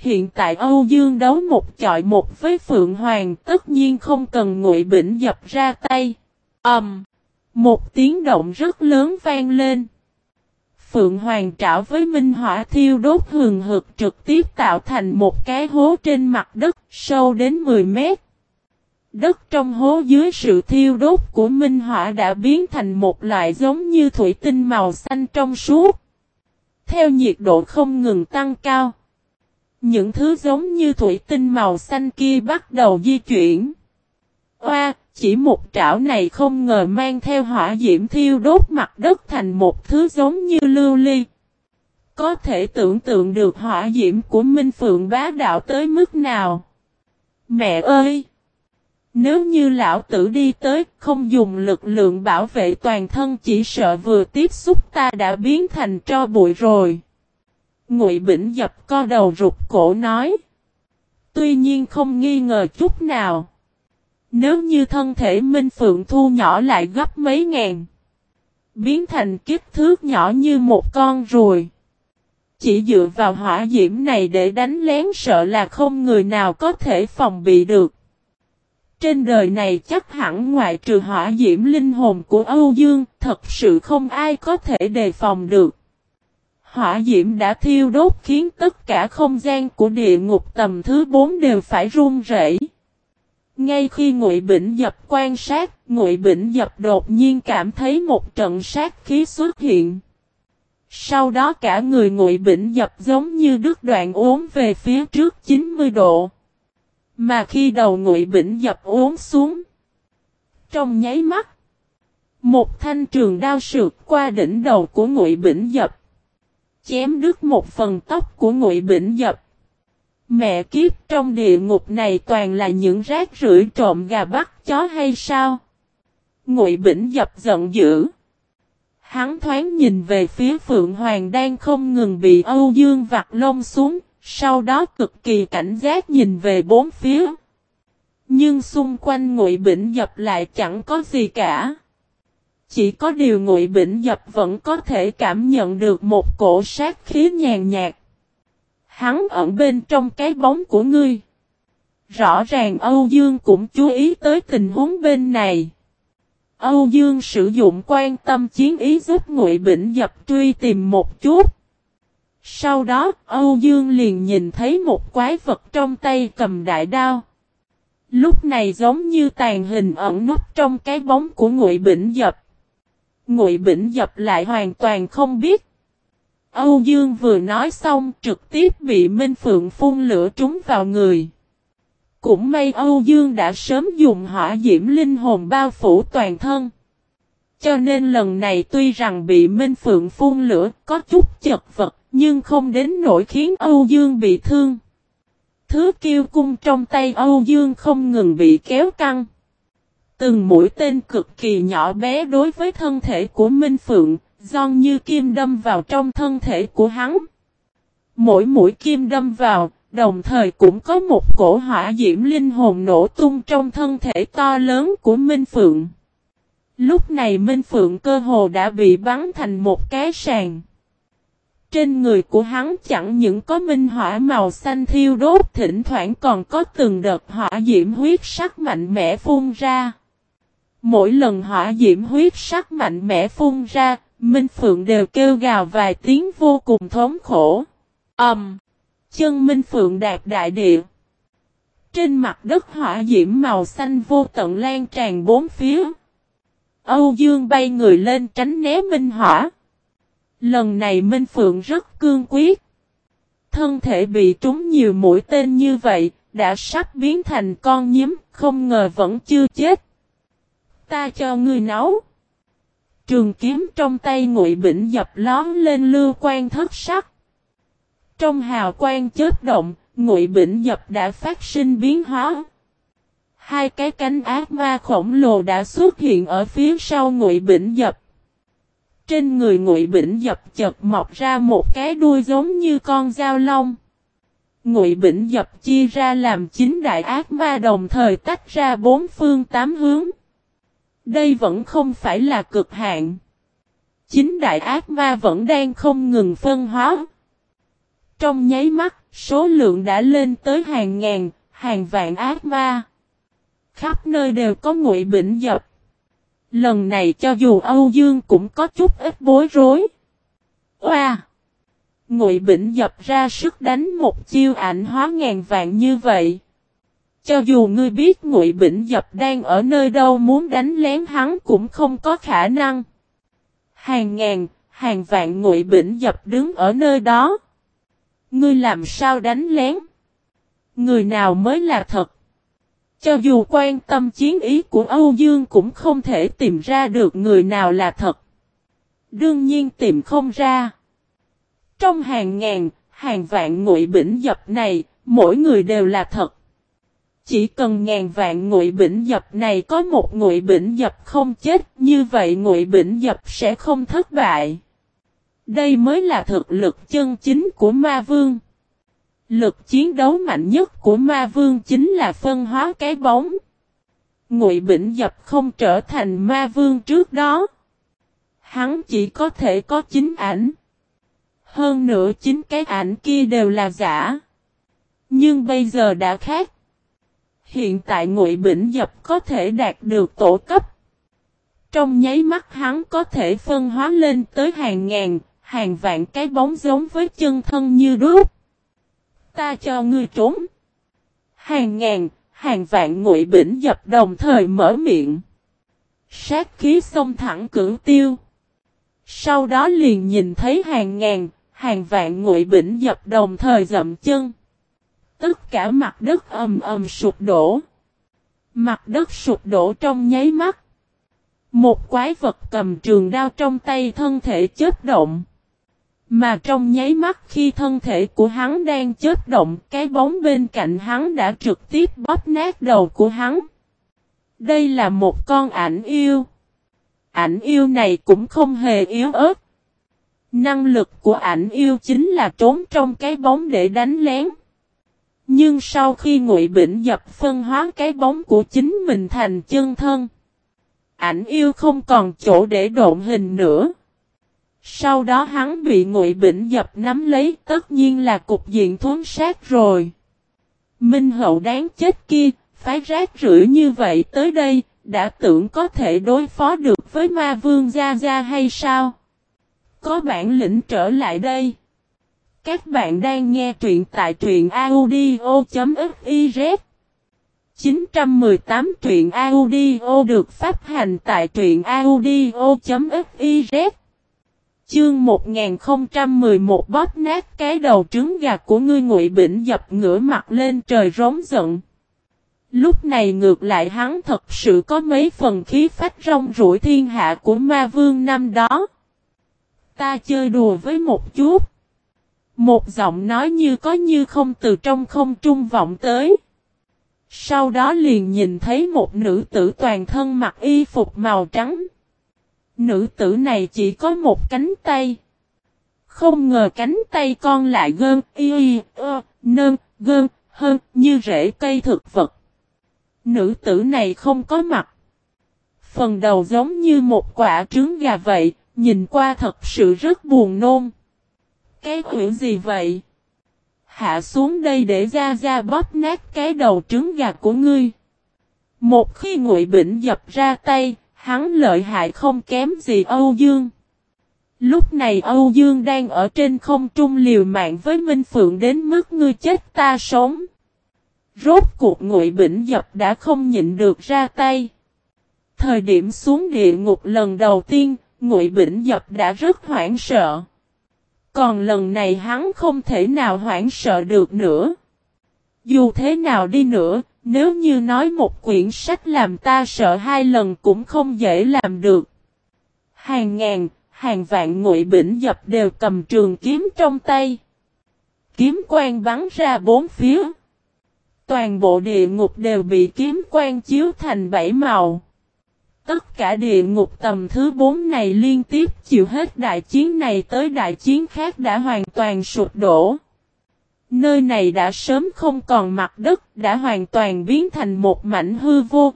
Speaker 1: Hiện tại Âu Dương đấu một chọi một với Phượng Hoàng tất nhiên không cần Ngụy Bỉnh Dập ra tay. Ầm! Um, một tiếng động rất lớn vang lên. Phượng Hoàng trảo với Minh Hỏa thiêu đốt hừng hực trực tiếp tạo thành một cái hố trên mặt đất sâu đến 10 mét. Đất trong hố dưới sự thiêu đốt của minh hỏa đã biến thành một loại giống như thủy tinh màu xanh trong suốt. Theo nhiệt độ không ngừng tăng cao. Những thứ giống như thủy tinh màu xanh kia bắt đầu di chuyển. Oa, chỉ một trảo này không ngờ mang theo hỏa diễm thiêu đốt mặt đất thành một thứ giống như lưu ly. Có thể tưởng tượng được hỏa diễm của Minh Phượng bá đạo tới mức nào. Mẹ ơi! Nếu như lão tử đi tới không dùng lực lượng bảo vệ toàn thân chỉ sợ vừa tiếp xúc ta đã biến thành tro bụi rồi. Ngụy Bỉnh dập co đầu rụt cổ nói. Tuy nhiên không nghi ngờ chút nào. Nếu như thân thể Minh Phượng thu nhỏ lại gấp mấy ngàn. Biến thành kích thước nhỏ như một con ruồi. Chỉ dựa vào hỏa diễm này để đánh lén sợ là không người nào có thể phòng bị được. Trên đời này chắc hẳn ngoại trừ hỏa diễm linh hồn của Âu Dương, thật sự không ai có thể đề phòng được. Hỏa diễm đã thiêu đốt khiến tất cả không gian của địa ngục tầm thứ 4 đều phải run rẩy. Ngay khi Ngụy Bỉnh Dập quan sát, Ngụy Bỉnh Dập đột nhiên cảm thấy một trận sát khí xuất hiện. Sau đó cả người Ngụy Bỉnh Dập giống như đứt đoạn uốn về phía trước 90 độ. Mà khi đầu ngụy bỉnh dập uốn xuống. Trong nháy mắt. Một thanh trường đao sượt qua đỉnh đầu của ngụy bỉnh dập. Chém đứt một phần tóc của ngụy bỉnh dập. Mẹ kiếp trong địa ngục này toàn là những rác rưởi trộm gà bắt chó hay sao? Ngụy Bỉnh dập giận dữ. Hắn thoáng nhìn về phía Phượng Hoàng đang không ngừng bị Âu Dương vặt lông xuống, sau đó cực kỳ cảnh giác nhìn về bốn phía. Nhưng xung quanh Ngụy Bỉnh dập lại chẳng có gì cả. Chỉ có điều Ngụy Bỉnh dập vẫn có thể cảm nhận được một cổ sát khí nhàn nhạt. Hắn ẩn bên trong cái bóng của ngươi. Rõ ràng Âu Dương cũng chú ý tới tình huống bên này. Âu Dương sử dụng quan tâm chiến ý giúp Ngụy Bỉnh dập truy tìm một chút. Sau đó, Âu Dương liền nhìn thấy một quái vật trong tay cầm đại đao. Lúc này giống như tàn hình ẩn nút trong cái bóng của Ngụy Bỉnh Dập. Ngụy Bỉnh Dập lại hoàn toàn không biết. Âu Dương vừa nói xong trực tiếp bị Minh Phượng phun lửa trúng vào người. Cũng may Âu Dương đã sớm dùng hỏa diễm linh hồn bao phủ toàn thân. Cho nên lần này tuy rằng bị Minh Phượng phun lửa có chút chật vật, nhưng không đến nỗi khiến Âu Dương bị thương. Thứ kiêu cung trong tay Âu Dương không ngừng bị kéo căng. Từng mũi tên cực kỳ nhỏ bé đối với thân thể của Minh Phượng, giòn như kim đâm vào trong thân thể của hắn. Mỗi mũi kim đâm vào, đồng thời cũng có một cổ hỏa diễm linh hồn nổ tung trong thân thể to lớn của Minh Phượng. Lúc này Minh Phượng cơ hồ đã bị bắn thành một cái sàn. Trên người của hắn chẳng những có minh hỏa màu xanh thiêu đốt thỉnh thoảng còn có từng đợt hỏa diễm huyết sắc mạnh mẽ phun ra. Mỗi lần hỏa diễm huyết sắc mạnh mẽ phun ra, Minh Phượng đều kêu gào vài tiếng vô cùng thống khổ. Ầm! Um, chân Minh Phượng đạt đại địa. Trên mặt đất hỏa diễm màu xanh vô tận lan tràn bốn phía. Âu Dương bay người lên tránh né Minh Hỏa. Lần này Minh Phượng rất cương quyết. Thân thể bị trúng nhiều mũi tên như vậy, đã sắp biến thành con nhím, không ngờ vẫn chưa chết. Ta cho ngươi nấu. Trường kiếm trong tay ngụy bỉnh dập lón lên lưu quan thất sắc. Trong hào quang chết động, ngụy bỉnh dập đã phát sinh biến hóa. Hai cái cánh ác ma khổng lồ đã xuất hiện ở phía sau ngụy bỉnh dập. Trên người ngụy bỉnh dập chật mọc ra một cái đuôi giống như con dao long. Ngụy bỉnh dập chia ra làm chín đại ác ma đồng thời tách ra bốn phương tám hướng. Đây vẫn không phải là cực hạn. chính đại ác ma vẫn đang không ngừng phân hóa. Trong nháy mắt, số lượng đã lên tới hàng ngàn, hàng vạn ác ma. Khắp nơi đều có ngụy bỉnh dập. Lần này cho dù Âu Dương cũng có chút ít bối rối. Oa! Ngụy Bỉnh dập ra sức đánh một chiêu ảnh hóa ngàn vạn như vậy. Cho dù ngươi biết Ngụy Bỉnh dập đang ở nơi đâu muốn đánh lén hắn cũng không có khả năng. Hàng ngàn, hàng vạn Ngụy Bỉnh dập đứng ở nơi đó. Ngươi làm sao đánh lén? Người nào mới là thật? Cho dù quan tâm chiến ý của Âu Dương cũng không thể tìm ra được người nào là thật. Đương nhiên tìm không ra. Trong hàng ngàn, hàng vạn ngụy bỉnh dập này, mỗi người đều là thật. Chỉ cần ngàn vạn ngụy bỉnh dập này có một ngụy bỉnh dập không chết, như vậy ngụy bỉnh dập sẽ không thất bại. Đây mới là thực lực chân chính của ma vương. Lực chiến đấu mạnh nhất của ma vương chính là phân hóa cái bóng. Ngụy Bỉnh Dập không trở thành ma vương trước đó. Hắn chỉ có thể có chính ảnh. Hơn nữa chính cái ảnh kia đều là giả. Nhưng bây giờ đã khác. Hiện tại Ngụy Bỉnh Dập có thể đạt được tổ cấp. Trong nháy mắt hắn có thể phân hóa lên tới hàng ngàn, hàng vạn cái bóng giống với chân thân như đúc. Ta cho ngươi trốn. Hàng ngàn, hàng vạn ngụy bỉnh dập đồng thời mở miệng. Sát khí xông thẳng cửu tiêu. Sau đó liền nhìn thấy hàng ngàn, hàng vạn ngụy bỉnh dập đồng thời dậm chân. Tất cả mặt đất ầm ầm sụp đổ. Mặt đất sụp đổ trong nháy mắt. Một quái vật cầm trường đao trong tay thân thể chết động. Mà trong nháy mắt khi thân thể của hắn đang chết động, cái bóng bên cạnh hắn đã trực tiếp bóp nát đầu của hắn. Đây là một con ảnh yêu. Ảnh yêu này cũng không hề yếu ớt. Năng lực của ảnh yêu chính là trốn trong cái bóng để đánh lén. Nhưng sau khi ngụy Bỉnh dập phân hóa cái bóng của chính mình thành chân thân, ảnh yêu không còn chỗ để độn hình nữa. Sau đó hắn bị ngụy Bỉnh dập nắm lấy tất nhiên là cục diện thuấn sát rồi. Minh hậu đáng chết kia, phái rác rưởi như vậy tới đây, đã tưởng có thể đối phó được với ma vương Gia Gia hay sao? Có bản lĩnh trở lại đây. Các bạn đang nghe truyện tại truyện audio.fiz 918 truyện audio được phát hành tại truyện audio.fiz Chương 1011 bóp nát cái đầu trứng gà của ngươi ngụy bỉnh dập ngửa mặt lên trời rống giận. Lúc này ngược lại hắn thật sự có mấy phần khí phách rong rủi thiên hạ của ma vương năm đó. Ta chơi đùa với một chút. Một giọng nói như có như không từ trong không trung vọng tới. Sau đó liền nhìn thấy một nữ tử toàn thân mặc y phục màu trắng. Nữ tử này chỉ có một cánh tay. Không ngờ cánh tay con lại gơn y y ơ nơn gơn hơn như rễ cây thực vật. Nữ tử này không có mặt. Phần đầu giống như một quả trứng gà vậy, nhìn qua thật sự rất buồn nôn. Cái khuyển gì vậy? Hạ xuống đây để ra ra bóp nát cái đầu trứng gà của ngươi. Một khi ngụy Bỉnh dập ra tay, hắn lợi hại không kém gì Âu Dương. Lúc này Âu Dương đang ở trên không trung liều mạng với Minh Phượng đến mức ngươi chết ta sống. Rốt cuộc ngụy Bỉnh dập đã không nhịn được ra tay. Thời điểm xuống địa ngục lần đầu tiên, ngụy Bỉnh dập đã rất hoảng sợ. Còn lần này hắn không thể nào hoảng sợ được nữa. Dù thế nào đi nữa, nếu như nói một quyển sách làm ta sợ hai lần cũng không dễ làm được. Hàng ngàn, hàng vạn ngụy bỉnh dập đều cầm trường kiếm trong tay. Kiếm quang bắn ra bốn phía. Toàn bộ địa ngục đều bị kiếm quang chiếu thành bảy màu. Tất cả địa ngục tầm thứ 4 này liên tiếp chịu hết đại chiến này tới đại chiến khác đã hoàn toàn sụp đổ. Nơi này đã sớm không còn mặt đất, đã hoàn toàn biến thành một mảnh hư vô.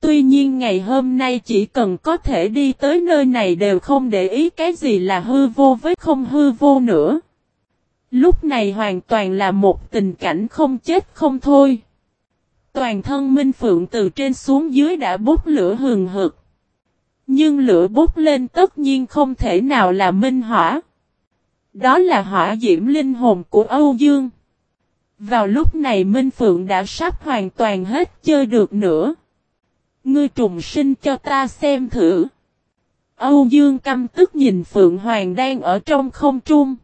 Speaker 1: Tuy nhiên ngày hôm nay chỉ cần có thể đi tới nơi này đều không để ý cái gì là hư vô với không hư vô nữa. Lúc này hoàn toàn là một tình cảnh không chết không thôi. Toàn thân Minh Phượng từ trên xuống dưới đã bốc lửa hừng hực. Nhưng lửa bốc lên tất nhiên không thể nào là minh hỏa. Đó là hỏa diễm linh hồn của Âu Dương. Vào lúc này Minh Phượng đã sắp hoàn toàn hết chơi được nữa. Ngươi trùng sinh cho ta xem thử. Âu Dương căm tức nhìn Phượng Hoàng đang ở trong không trung.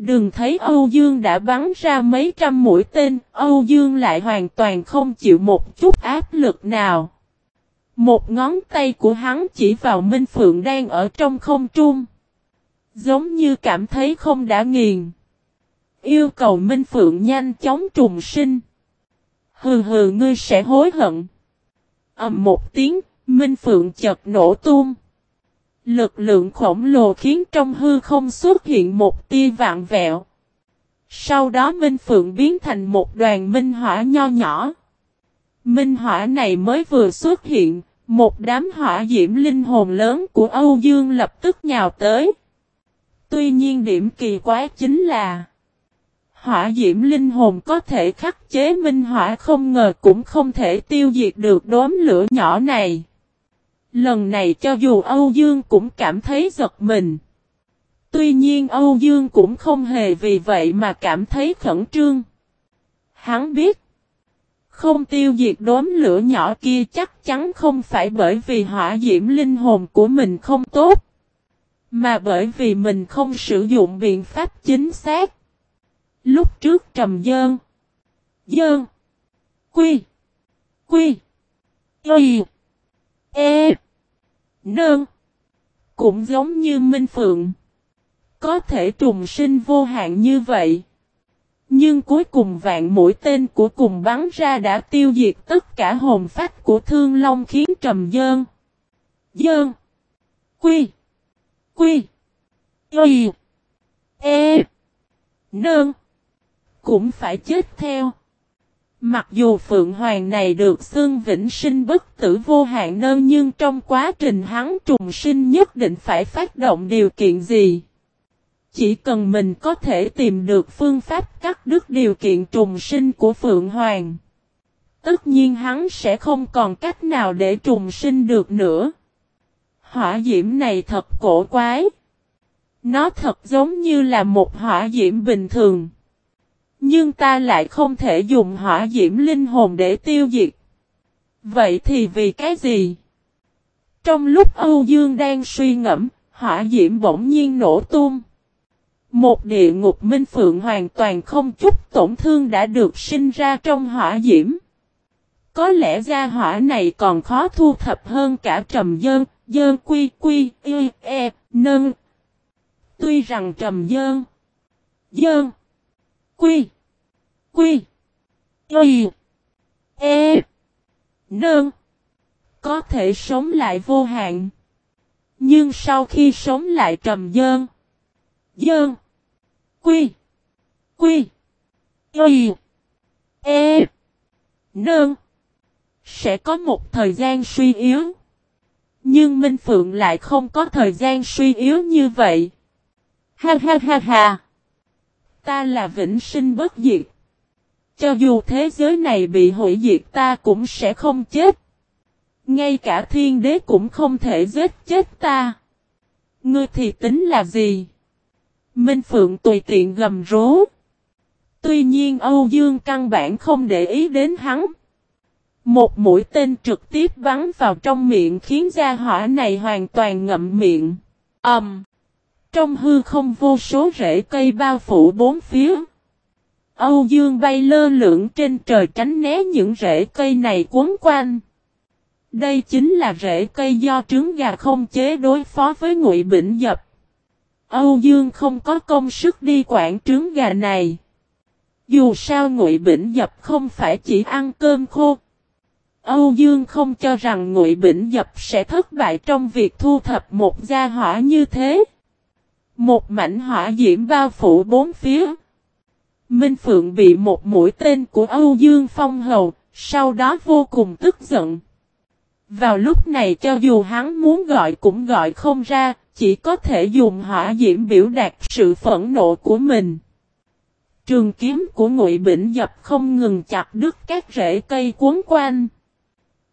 Speaker 1: Đừng thấy Âu Dương đã bắn ra mấy trăm mũi tên, Âu Dương lại hoàn toàn không chịu một chút áp lực nào. Một ngón tay của hắn chỉ vào Minh Phượng đang ở trong không trung. Giống như cảm thấy không đã nghiền. Yêu cầu Minh Phượng nhanh chóng trùng sinh. Hừ hừ ngươi sẽ hối hận. ầm một tiếng, Minh Phượng chợt nổ tung. Lực lượng khổng lồ khiến trong hư không xuất hiện một tia vạn vẹo. Sau đó Minh Phượng biến thành một đoàn minh hỏa nho nhỏ. Minh hỏa này mới vừa xuất hiện, một đám hỏa diễm linh hồn lớn của Âu Dương lập tức nhào tới. Tuy nhiên điểm kỳ quái chính là Hỏa diễm linh hồn có thể khắc chế minh hỏa không ngờ cũng không thể tiêu diệt được đốm lửa nhỏ này. Lần này cho dù Âu Dương cũng cảm thấy giật mình. Tuy nhiên Âu Dương cũng không hề vì vậy mà cảm thấy khẩn trương. Hắn biết. Không tiêu diệt đốm lửa nhỏ kia chắc chắn không phải bởi vì hỏa diễm linh hồn của mình không tốt. Mà bởi vì mình không sử dụng biện pháp chính xác. Lúc trước trầm dơn. Dơn. Quy. Quy. Quy. E. Nương. Cũng giống như Minh Phượng. Có thể trùng sinh vô hạn như vậy. Nhưng cuối cùng vạn mũi tên của cùng bắn ra đã tiêu diệt tất cả hồn phách của Thương Long khiến Trầm Dơn. Dơn. Quy. Quy. Y. E. Nơn. Cũng phải chết theo. Mặc dù Phượng Hoàng này được xương vĩnh sinh bất tử vô hạn nơ nhưng trong quá trình hắn trùng sinh nhất định phải phát động điều kiện gì. Chỉ cần mình có thể tìm được phương pháp cắt đứt điều kiện trùng sinh của Phượng Hoàng. Tất nhiên hắn sẽ không còn cách nào để trùng sinh được nữa. Hỏa diễm này thật cổ quái. Nó thật giống như là một hỏa diễm bình thường. Nhưng ta lại không thể dùng hỏa diễm linh hồn để tiêu diệt. Vậy thì vì cái gì? Trong lúc Âu Dương đang suy ngẫm, hỏa diễm bỗng nhiên nổ tung. Một địa ngục minh phượng hoàn toàn không chút tổn thương đã được sinh ra trong hỏa diễm. Có lẽ gia hỏa này còn khó thu thập hơn cả trầm dơn, dơn quy quy, y, e, nâng. Tuy rằng trầm dơn, dơn, quy, quy, y, e, nâng. Có thể sống lại vô hạn. Nhưng sau khi sống lại trầm dơn, Dơn. Quy. Quy. Y. E. Nương. Sẽ có một thời gian suy yếu. Nhưng Minh Phượng lại không có thời gian suy yếu như vậy. Ha ha ha ha. Ta là vĩnh sinh bất diệt. Cho dù thế giới này bị hủy diệt ta cũng sẽ không chết. Ngay cả thiên đế cũng không thể giết chết ta. Ngươi thì tính là gì? Minh Phượng tùy tiện gầm rố. Tuy nhiên Âu Dương căn bản không để ý đến hắn. Một mũi tên trực tiếp bắn vào trong miệng khiến gia hỏa này hoàn toàn ngậm miệng. Ẩm. Um, trong hư không vô số rễ cây bao phủ bốn phía. Âu Dương bay lơ lửng trên trời tránh né những rễ cây này cuốn quanh. Đây chính là rễ cây do trứng gà không chế đối phó với ngụy Bỉnh Dập. Âu Dương không có công sức đi quản trứng gà này. Dù sao Ngụy Bỉnh Dập không phải chỉ ăn cơm khô. Âu Dương không cho rằng Ngụy Bỉnh Dập sẽ thất bại trong việc thu thập một gia hỏa như thế. Một mảnh hỏa diễm bao phủ bốn phía. Minh Phượng bị một mũi tên của Âu Dương phong hầu, sau đó vô cùng tức giận. Vào lúc này cho dù hắn muốn gọi cũng gọi không ra, chỉ có thể dùng hỏa diễm biểu đạt sự phẫn nộ của mình. Trường kiếm của Ngụy Bỉnh Dập không ngừng chặt đứt các rễ cây cuốn quanh.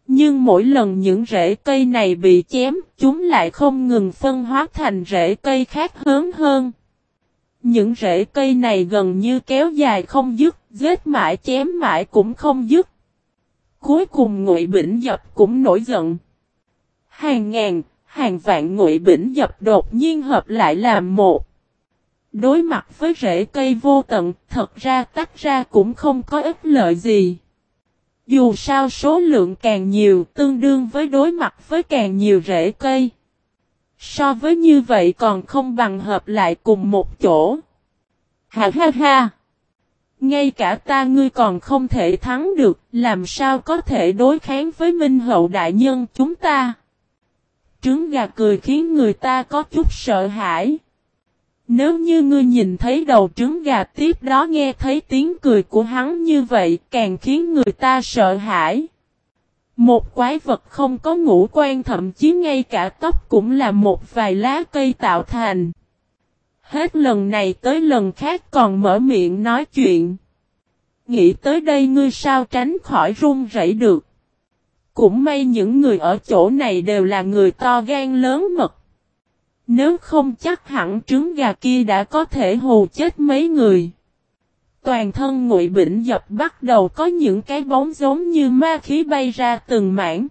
Speaker 1: Nhưng mỗi lần những rễ cây này bị chém, chúng lại không ngừng phân hóa thành rễ cây khác hớn hơn. Những rễ cây này gần như kéo dài không dứt, giết mãi chém mãi cũng không dứt. Cuối cùng Ngụy Bỉnh Dập cũng nổi giận. Hàng ngàn, hàng vạn ngụy bỉnh dập đột nhiên hợp lại làm một. Đối mặt với rễ cây vô tận, thật ra tách ra cũng không có ích lợi gì. Dù sao số lượng càng nhiều tương đương với đối mặt với càng nhiều rễ cây. So với như vậy còn không bằng hợp lại cùng một chỗ. Ha ha ha! Ngay cả ta ngươi còn không thể thắng được, làm sao có thể đối kháng với Minh Hậu Đại Nhân chúng ta? Trứng gà cười khiến người ta có chút sợ hãi. Nếu như ngươi nhìn thấy đầu trứng gà tiếp đó nghe thấy tiếng cười của hắn như vậy, càng khiến người ta sợ hãi. Một quái vật không có ngũ quan, thậm chí ngay cả tóc cũng là một vài lá cây tạo thành. Hết lần này tới lần khác còn mở miệng nói chuyện. Nghĩ tới đây ngươi sao tránh khỏi run rẩy được. Cũng may những người ở chỗ này đều là người to gan lớn mật. Nếu không chắc hẳn trứng gà kia đã có thể hù chết mấy người. Toàn thân ngụy bỉnh dập bắt đầu có những cái bóng giống như ma khí bay ra từng mảng.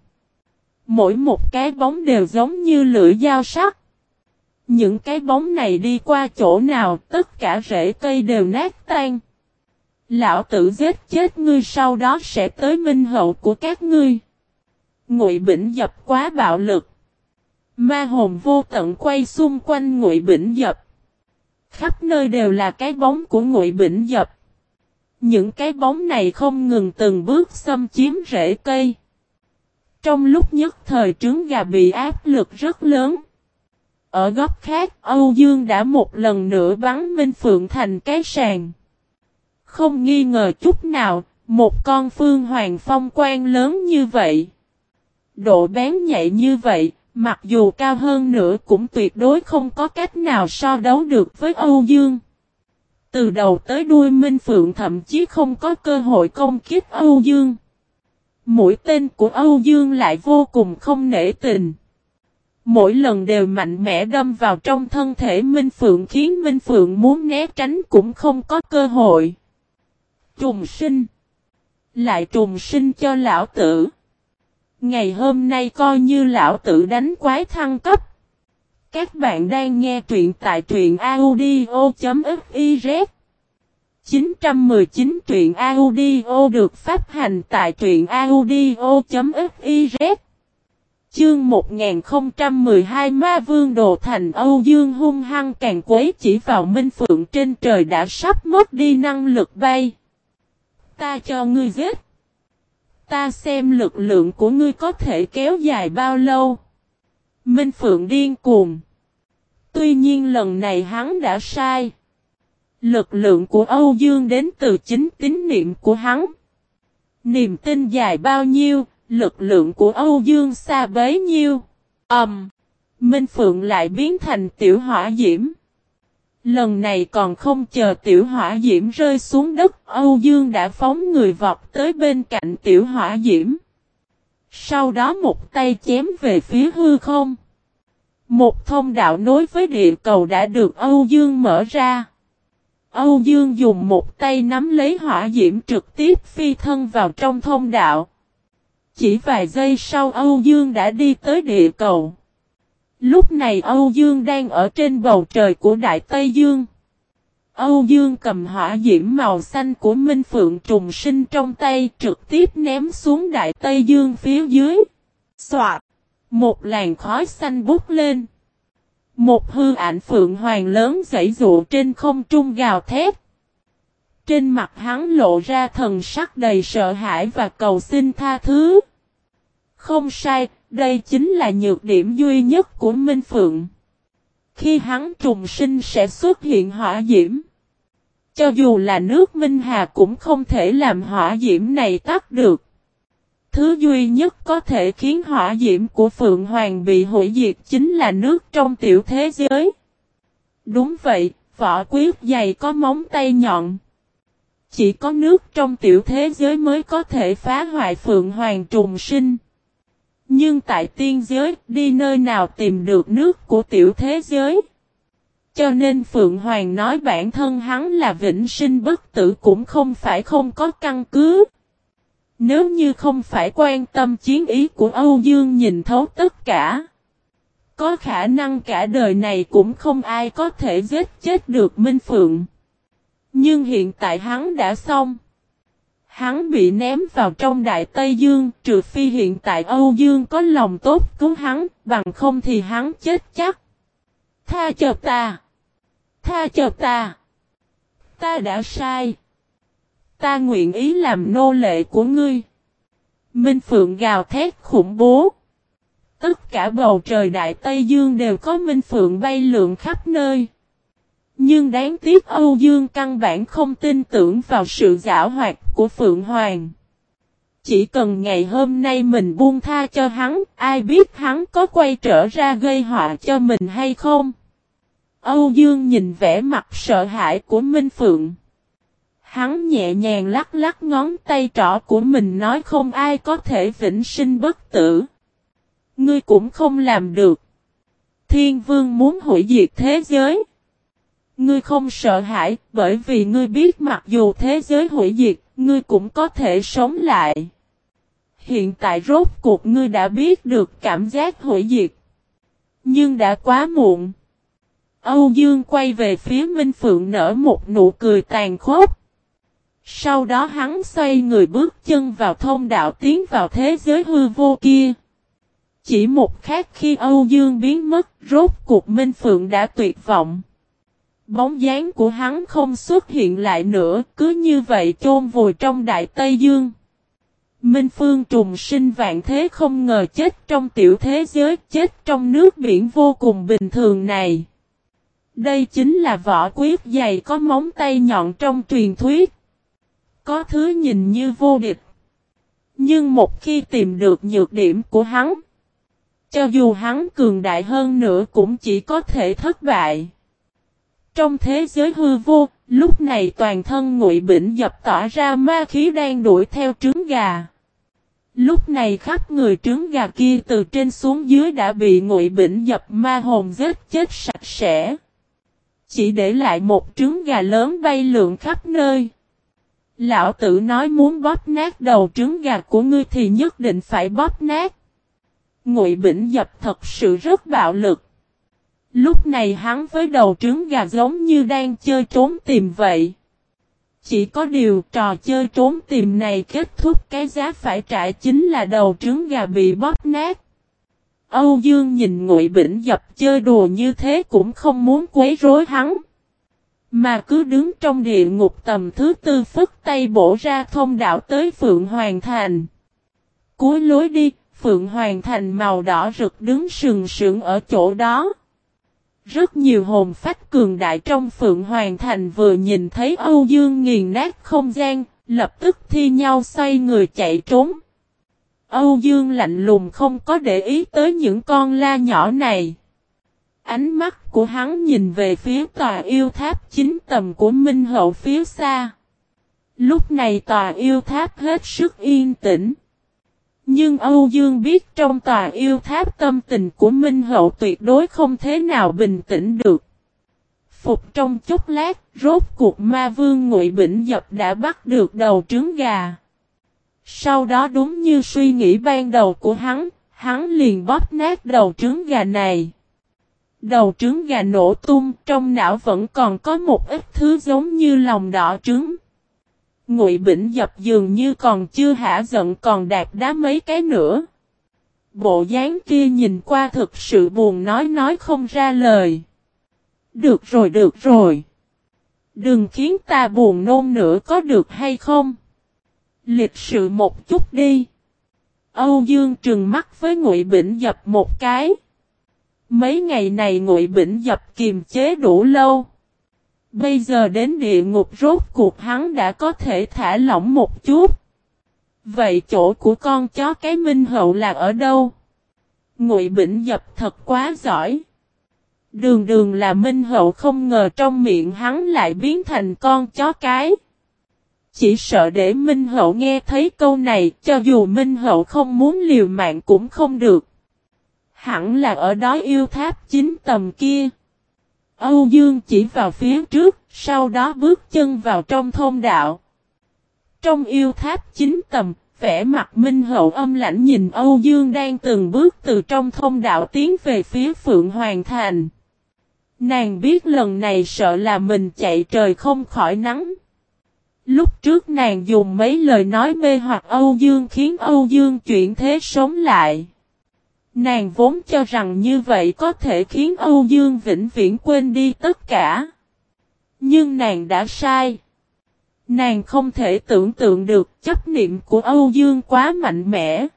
Speaker 1: Mỗi một cái bóng đều giống như lưỡi dao sắc. Những cái bóng này đi qua chỗ nào, tất cả rễ cây đều nát tan. Lão tử giết chết ngươi sau đó sẽ tới minh hậu của các ngươi. Ngụy Bỉnh Dập quá bạo lực. Ma hồn vô tận quay xung quanh Ngụy Bỉnh Dập. Khắp nơi đều là cái bóng của Ngụy Bỉnh Dập. Những cái bóng này không ngừng từng bước xâm chiếm rễ cây. Trong lúc nhất thời trứng gà bị áp lực rất lớn. Ở góc khác, Âu Dương đã một lần nữa bắn Minh Phượng thành cái sàn. Không nghi ngờ chút nào, một con phương hoàng phong quan lớn như vậy. Độ bén nhạy như vậy, mặc dù cao hơn nữa cũng tuyệt đối không có cách nào so đấu được với Âu Dương. Từ đầu tới đuôi Minh Phượng thậm chí không có cơ hội công kích Âu Dương. Mũi tên của Âu Dương lại vô cùng không nể tình. Mỗi lần đều mạnh mẽ đâm vào trong thân thể Minh Phượng khiến Minh Phượng muốn né tránh cũng không có cơ hội. Trùng sinh. Lại trùng sinh cho lão tử. Ngày hôm nay coi như lão tử đánh quái thăng cấp. Các bạn đang nghe truyện tại truyện audio.fiz 919 truyện audio được phát hành tại truyện audio.fiz Chương 1012 Ma Vương Đồ Thành Âu Dương hung hăng càng quấy chỉ vào Minh Phượng trên trời đã sắp mất đi năng lực bay. Ta cho ngươi giết. Ta xem lực lượng của ngươi có thể kéo dài bao lâu. Minh Phượng điên cuồng. Tuy nhiên lần này hắn đã sai. Lực lượng của Âu Dương đến từ chính tín niệm của hắn. Niềm tin dài bao nhiêu, lực lượng của Âu Dương xa bấy nhiêu. Ẩm. Um, Minh Phượng lại biến thành tiểu hỏa diễm. Lần này còn không chờ tiểu hỏa diễm rơi xuống đất, Âu Dương đã phóng người vọt tới bên cạnh tiểu hỏa diễm. Sau đó một tay chém về phía hư không. Một thông đạo nối với địa cầu đã được Âu Dương mở ra. Âu Dương dùng một tay nắm lấy hỏa diễm trực tiếp phi thân vào trong thông đạo. Chỉ vài giây sau Âu Dương đã đi tới địa cầu. Lúc này Âu Dương đang ở trên bầu trời của Đại Tây Dương. Âu Dương cầm hỏa diễm màu xanh của Minh Phượng trùng sinh trong tay trực tiếp ném xuống Đại Tây Dương phía dưới. Xoạt! Một làn khói xanh bút lên. Một hư ảnh Phượng Hoàng lớn dãy dụ trên không trung gào thét. Trên mặt hắn lộ ra thần sắc đầy sợ hãi và cầu xin tha thứ. Không sai, đây chính là nhược điểm duy nhất của Minh Phượng. Khi hắn trùng sinh sẽ xuất hiện hỏa diễm. Cho dù là nước Minh Hà cũng không thể làm hỏa diễm này tắt được. Thứ duy nhất có thể khiến hỏa diễm của Phượng Hoàng bị hủy diệt chính là nước trong tiểu thế giới. Đúng vậy, vỏ quyết dày có móng tay nhọn. Chỉ có nước trong tiểu thế giới mới có thể phá hoại Phượng Hoàng trùng sinh. Nhưng tại tiên giới, đi nơi nào tìm được nước của tiểu thế giới? Cho nên Phượng Hoàng nói bản thân hắn là vĩnh sinh bất tử cũng không phải không có căn cứ. Nếu như không phải quan tâm chiến ý của Âu Dương nhìn thấu tất cả. Có khả năng cả đời này cũng không ai có thể giết chết được Minh Phượng. Nhưng hiện tại hắn đã xong. Hắn bị ném vào trong Đại Tây Dương, trừ phi hiện tại Âu Dương có lòng tốt cứu hắn, bằng không thì hắn chết chắc. Tha cho ta! Tha cho ta! Ta đã sai! Ta nguyện ý làm nô lệ của ngươi. Minh Phượng gào thét khủng bố. Tất cả bầu trời Đại Tây Dương đều có Minh Phượng bay lượn khắp nơi. Nhưng đáng tiếc Âu Dương căn bản không tin tưởng vào sự giả hoạt của Phượng Hoàng. Chỉ cần ngày hôm nay mình buông tha cho hắn, ai biết hắn có quay trở ra gây họa cho mình hay không? Âu Dương nhìn vẻ mặt sợ hãi của Minh Phượng. Hắn nhẹ nhàng lắc lắc ngón tay trỏ của mình nói không ai có thể vĩnh sinh bất tử. Ngươi cũng không làm được. Thiên vương muốn hủy diệt thế giới. Ngươi không sợ hãi bởi vì ngươi biết mặc dù thế giới hủy diệt, ngươi cũng có thể sống lại. Hiện tại rốt cuộc ngươi đã biết được cảm giác hủy diệt. Nhưng đã quá muộn. Âu Dương quay về phía Minh Phượng nở một nụ cười tàn khốc. Sau đó hắn xoay người bước chân vào thông đạo tiến vào thế giới hư vô kia. Chỉ một khắc khi Âu Dương biến mất, rốt cuộc Minh Phượng đã tuyệt vọng. Bóng dáng của hắn không xuất hiện lại nữa, cứ như vậy chôn vùi trong Đại Tây Dương. Minh Phương trùng sinh vạn thế không ngờ chết trong tiểu thế giới, chết trong nước biển vô cùng bình thường này. Đây chính là võ quyết dày có móng tay nhọn trong truyền thuyết. Có thứ nhìn như vô địch. Nhưng một khi tìm được nhược điểm của hắn, cho dù hắn cường đại hơn nữa cũng chỉ có thể thất bại. Trong thế giới hư vô, lúc này toàn thân ngụy bỉnh dập tỏa ra ma khí đang đuổi theo trứng gà. Lúc này khắp người trứng gà kia từ trên xuống dưới đã bị ngụy bỉnh dập ma hồn giết chết sạch sẽ. Chỉ để lại một trứng gà lớn bay lượn khắp nơi. Lão tử nói muốn bóp nát đầu trứng gà của ngươi thì nhất định phải bóp nát. Ngụy Bỉnh Dập thật sự rất bạo lực. Lúc này hắn với đầu trứng gà giống như đang chơi trốn tìm vậy. Chỉ có điều trò chơi trốn tìm này kết thúc cái giá phải trả chính là đầu trứng gà bị bóp nát. Âu Dương nhìn Ngụy Bỉnh Dập chơi đùa như thế cũng không muốn quấy rối hắn. Mà cứ đứng trong địa ngục tầm thứ tư phức tay bổ ra thông đạo tới Phượng Hoàng Thành. Cuối lối đi, Phượng Hoàng Thành màu đỏ rực đứng sừng sững ở chỗ đó. Rất nhiều hồn phách cường đại trong Phượng Hoàng Thành vừa nhìn thấy Âu Dương nghiền nát không gian, lập tức thi nhau xoay người chạy trốn. Âu Dương lạnh lùng không có để ý tới những con la nhỏ này. Ánh mắt của hắn nhìn về phía tòa yêu tháp chính tầm của Minh Hậu phía xa. Lúc này tòa yêu tháp hết sức yên tĩnh. Nhưng Âu Dương biết trong tòa yêu tháp tâm tình của Minh Hậu tuyệt đối không thế nào bình tĩnh được. Phục trong chốc lát, rốt cuộc ma vương ngụy bỉnh dập đã bắt được đầu trứng gà. Sau đó đúng như suy nghĩ ban đầu của hắn, hắn liền bóp nát đầu trứng gà này. Đầu trứng gà nổ tung, trong não vẫn còn có một ít thứ giống như lòng đỏ trứng. Ngụy Bỉnh dập dường như còn chưa hả giận còn đạp đá mấy cái nữa. Bộ dáng kia nhìn qua thực sự buồn nói nói không ra lời. Được rồi được rồi. Đừng khiến ta buồn nôn nữa có được hay không? Lịch sự một chút đi. Âu Dương trừng mắt với Ngụy Bỉnh dập một cái. Mấy ngày này Ngụy Bỉnh dập kiềm chế đủ lâu. Bây giờ đến địa ngục rốt cuộc hắn đã có thể thả lỏng một chút. Vậy chỗ của con chó cái minh hậu là ở đâu? Ngụy Bỉnh dập thật quá giỏi. Đường đường là minh hậu không ngờ trong miệng hắn lại biến thành con chó cái. Chỉ sợ để minh hậu nghe thấy câu này, cho dù minh hậu không muốn liều mạng cũng không được. Hẳn là ở đó yêu tháp chính tầm kia. Âu Dương chỉ vào phía trước, sau đó bước chân vào trong thôn đạo. Trong yêu tháp chính tầm, vẻ mặt minh hậu âm lãnh nhìn Âu Dương đang từng bước từ trong thông đạo tiến về phía Phượng Hoàng Thành. Nàng biết lần này sợ là mình chạy trời không khỏi nắng. Lúc trước nàng dùng mấy lời nói mê hoặc Âu Dương khiến Âu Dương chuyển thế sống lại. Nàng vốn cho rằng như vậy có thể khiến Âu Dương vĩnh viễn quên đi tất cả. Nhưng nàng đã sai. Nàng không thể tưởng tượng được chấp niệm của Âu Dương quá mạnh mẽ.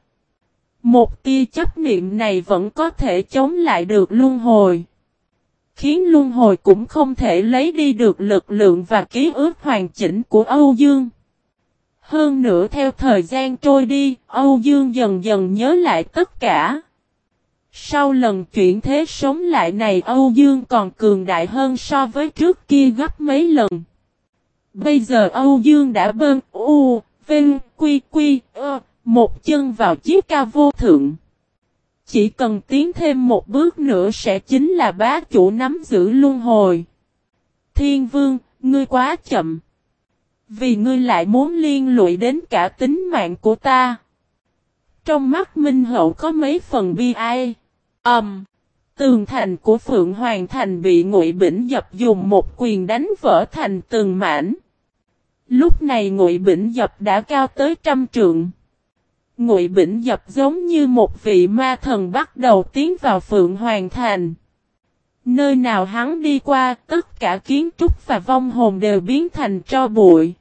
Speaker 1: Một tia chấp niệm này vẫn có thể chống lại được luân hồi. Khiến luân hồi cũng không thể lấy đi được lực lượng và ký ức hoàn chỉnh của Âu Dương. Hơn nữa theo thời gian trôi đi, Âu Dương dần dần nhớ lại tất cả. Sau lần chuyển thế sống lại này Âu Dương còn cường đại hơn so với trước kia gấp mấy lần. Bây giờ Âu Dương đã bơm u, vinh, quy quy, ơ, một chân vào chiếc ca vô thượng. Chỉ cần tiến thêm một bước nữa sẽ chính là bá chủ nắm giữ luân hồi. Thiên vương, ngươi quá chậm. Vì ngươi lại muốn liên lụy đến cả tính mạng của ta. Trong mắt Minh Hậu có mấy phần bi ai âm Um, tường thành của Phượng Hoàng Thành bị Ngụy Bỉnh Dập dùng một quyền đánh vỡ thành từng mảnh. Lúc này Ngụy Bỉnh Dập đã cao tới trăm trượng. Ngụy Bỉnh Dập giống như một vị ma thần bắt đầu tiến vào Phượng Hoàng Thành. Nơi nào hắn đi qua, tất cả kiến trúc và vong hồn đều biến thành tro bụi.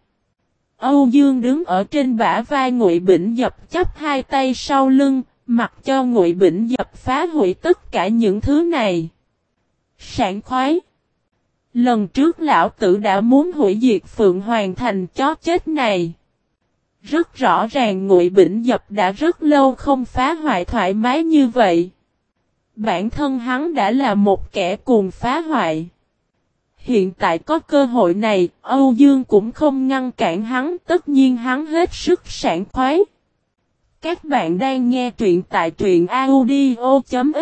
Speaker 1: Âu Dương đứng ở trên bả vai Ngụy Bỉnh Dập chắp hai tay sau lưng, mặc cho Ngụy Bỉnh Dập phá hủy tất cả những thứ này. Sảng khoái. Lần trước lão tử đã muốn hủy diệt Phượng Hoàng thành chó chết này. Rất rõ ràng Ngụy Bỉnh Dập đã rất lâu không phá hoại thoải mái như vậy. Bản thân hắn đã là một kẻ cùng phá hoại. Hiện tại có cơ hội này, Âu Dương cũng không ngăn cản hắn, tất nhiên hắn hết sức sảng khoái. Các bạn đang nghe truyện tại truyện audio.fiz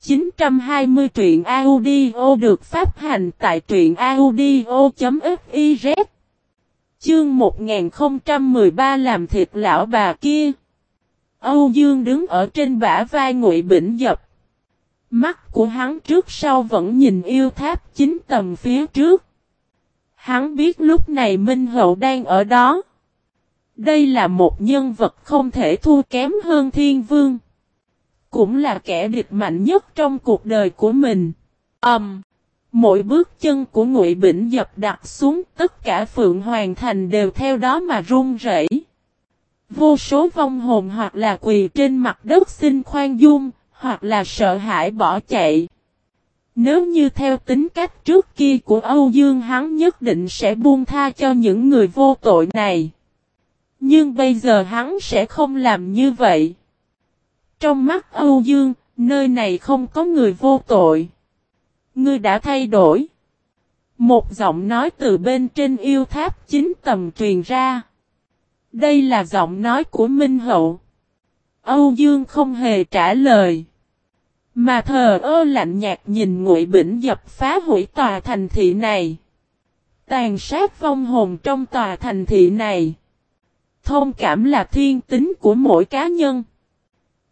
Speaker 1: 920 truyện audio được phát hành tại truyện audio.fiz Chương 1013 làm thịt lão bà kia Âu Dương đứng ở trên bả vai Ngụy Bỉnh Dập. Mắt của hắn trước sau vẫn nhìn yêu tháp chính tầm phía trước. Hắn biết lúc này Minh Hậu đang ở đó. Đây là một nhân vật không thể thua kém hơn Thiên Vương. Cũng là kẻ địch mạnh nhất trong cuộc đời của mình. Ầm. Um, mỗi bước chân của Ngụy Bỉnh dập đặt xuống, tất cả Phượng Hoàng Thành đều theo đó mà run rẩy. Vô số vong hồn hoặc là quỳ trên mặt đất xin khoan dung, hoặc là sợ hãi bỏ chạy. Nếu như theo tính cách trước kia của Âu Dương hắn nhất định sẽ buông tha cho những người vô tội này. Nhưng bây giờ hắn sẽ không làm như vậy. Trong mắt Âu Dương, nơi này không có người vô tội. Ngươi đã thay đổi. Một giọng nói từ bên trên yêu tháp chính tầm truyền ra. Đây là giọng nói của Minh Hậu. Âu Dương không hề trả lời. Mà thờ ơ lạnh nhạt nhìn Ngụy Bỉnh dập phá hủy tòa thành thị này. Tàn sát vong hồn trong tòa thành thị này. Thông cảm là thiên tính của mỗi cá nhân.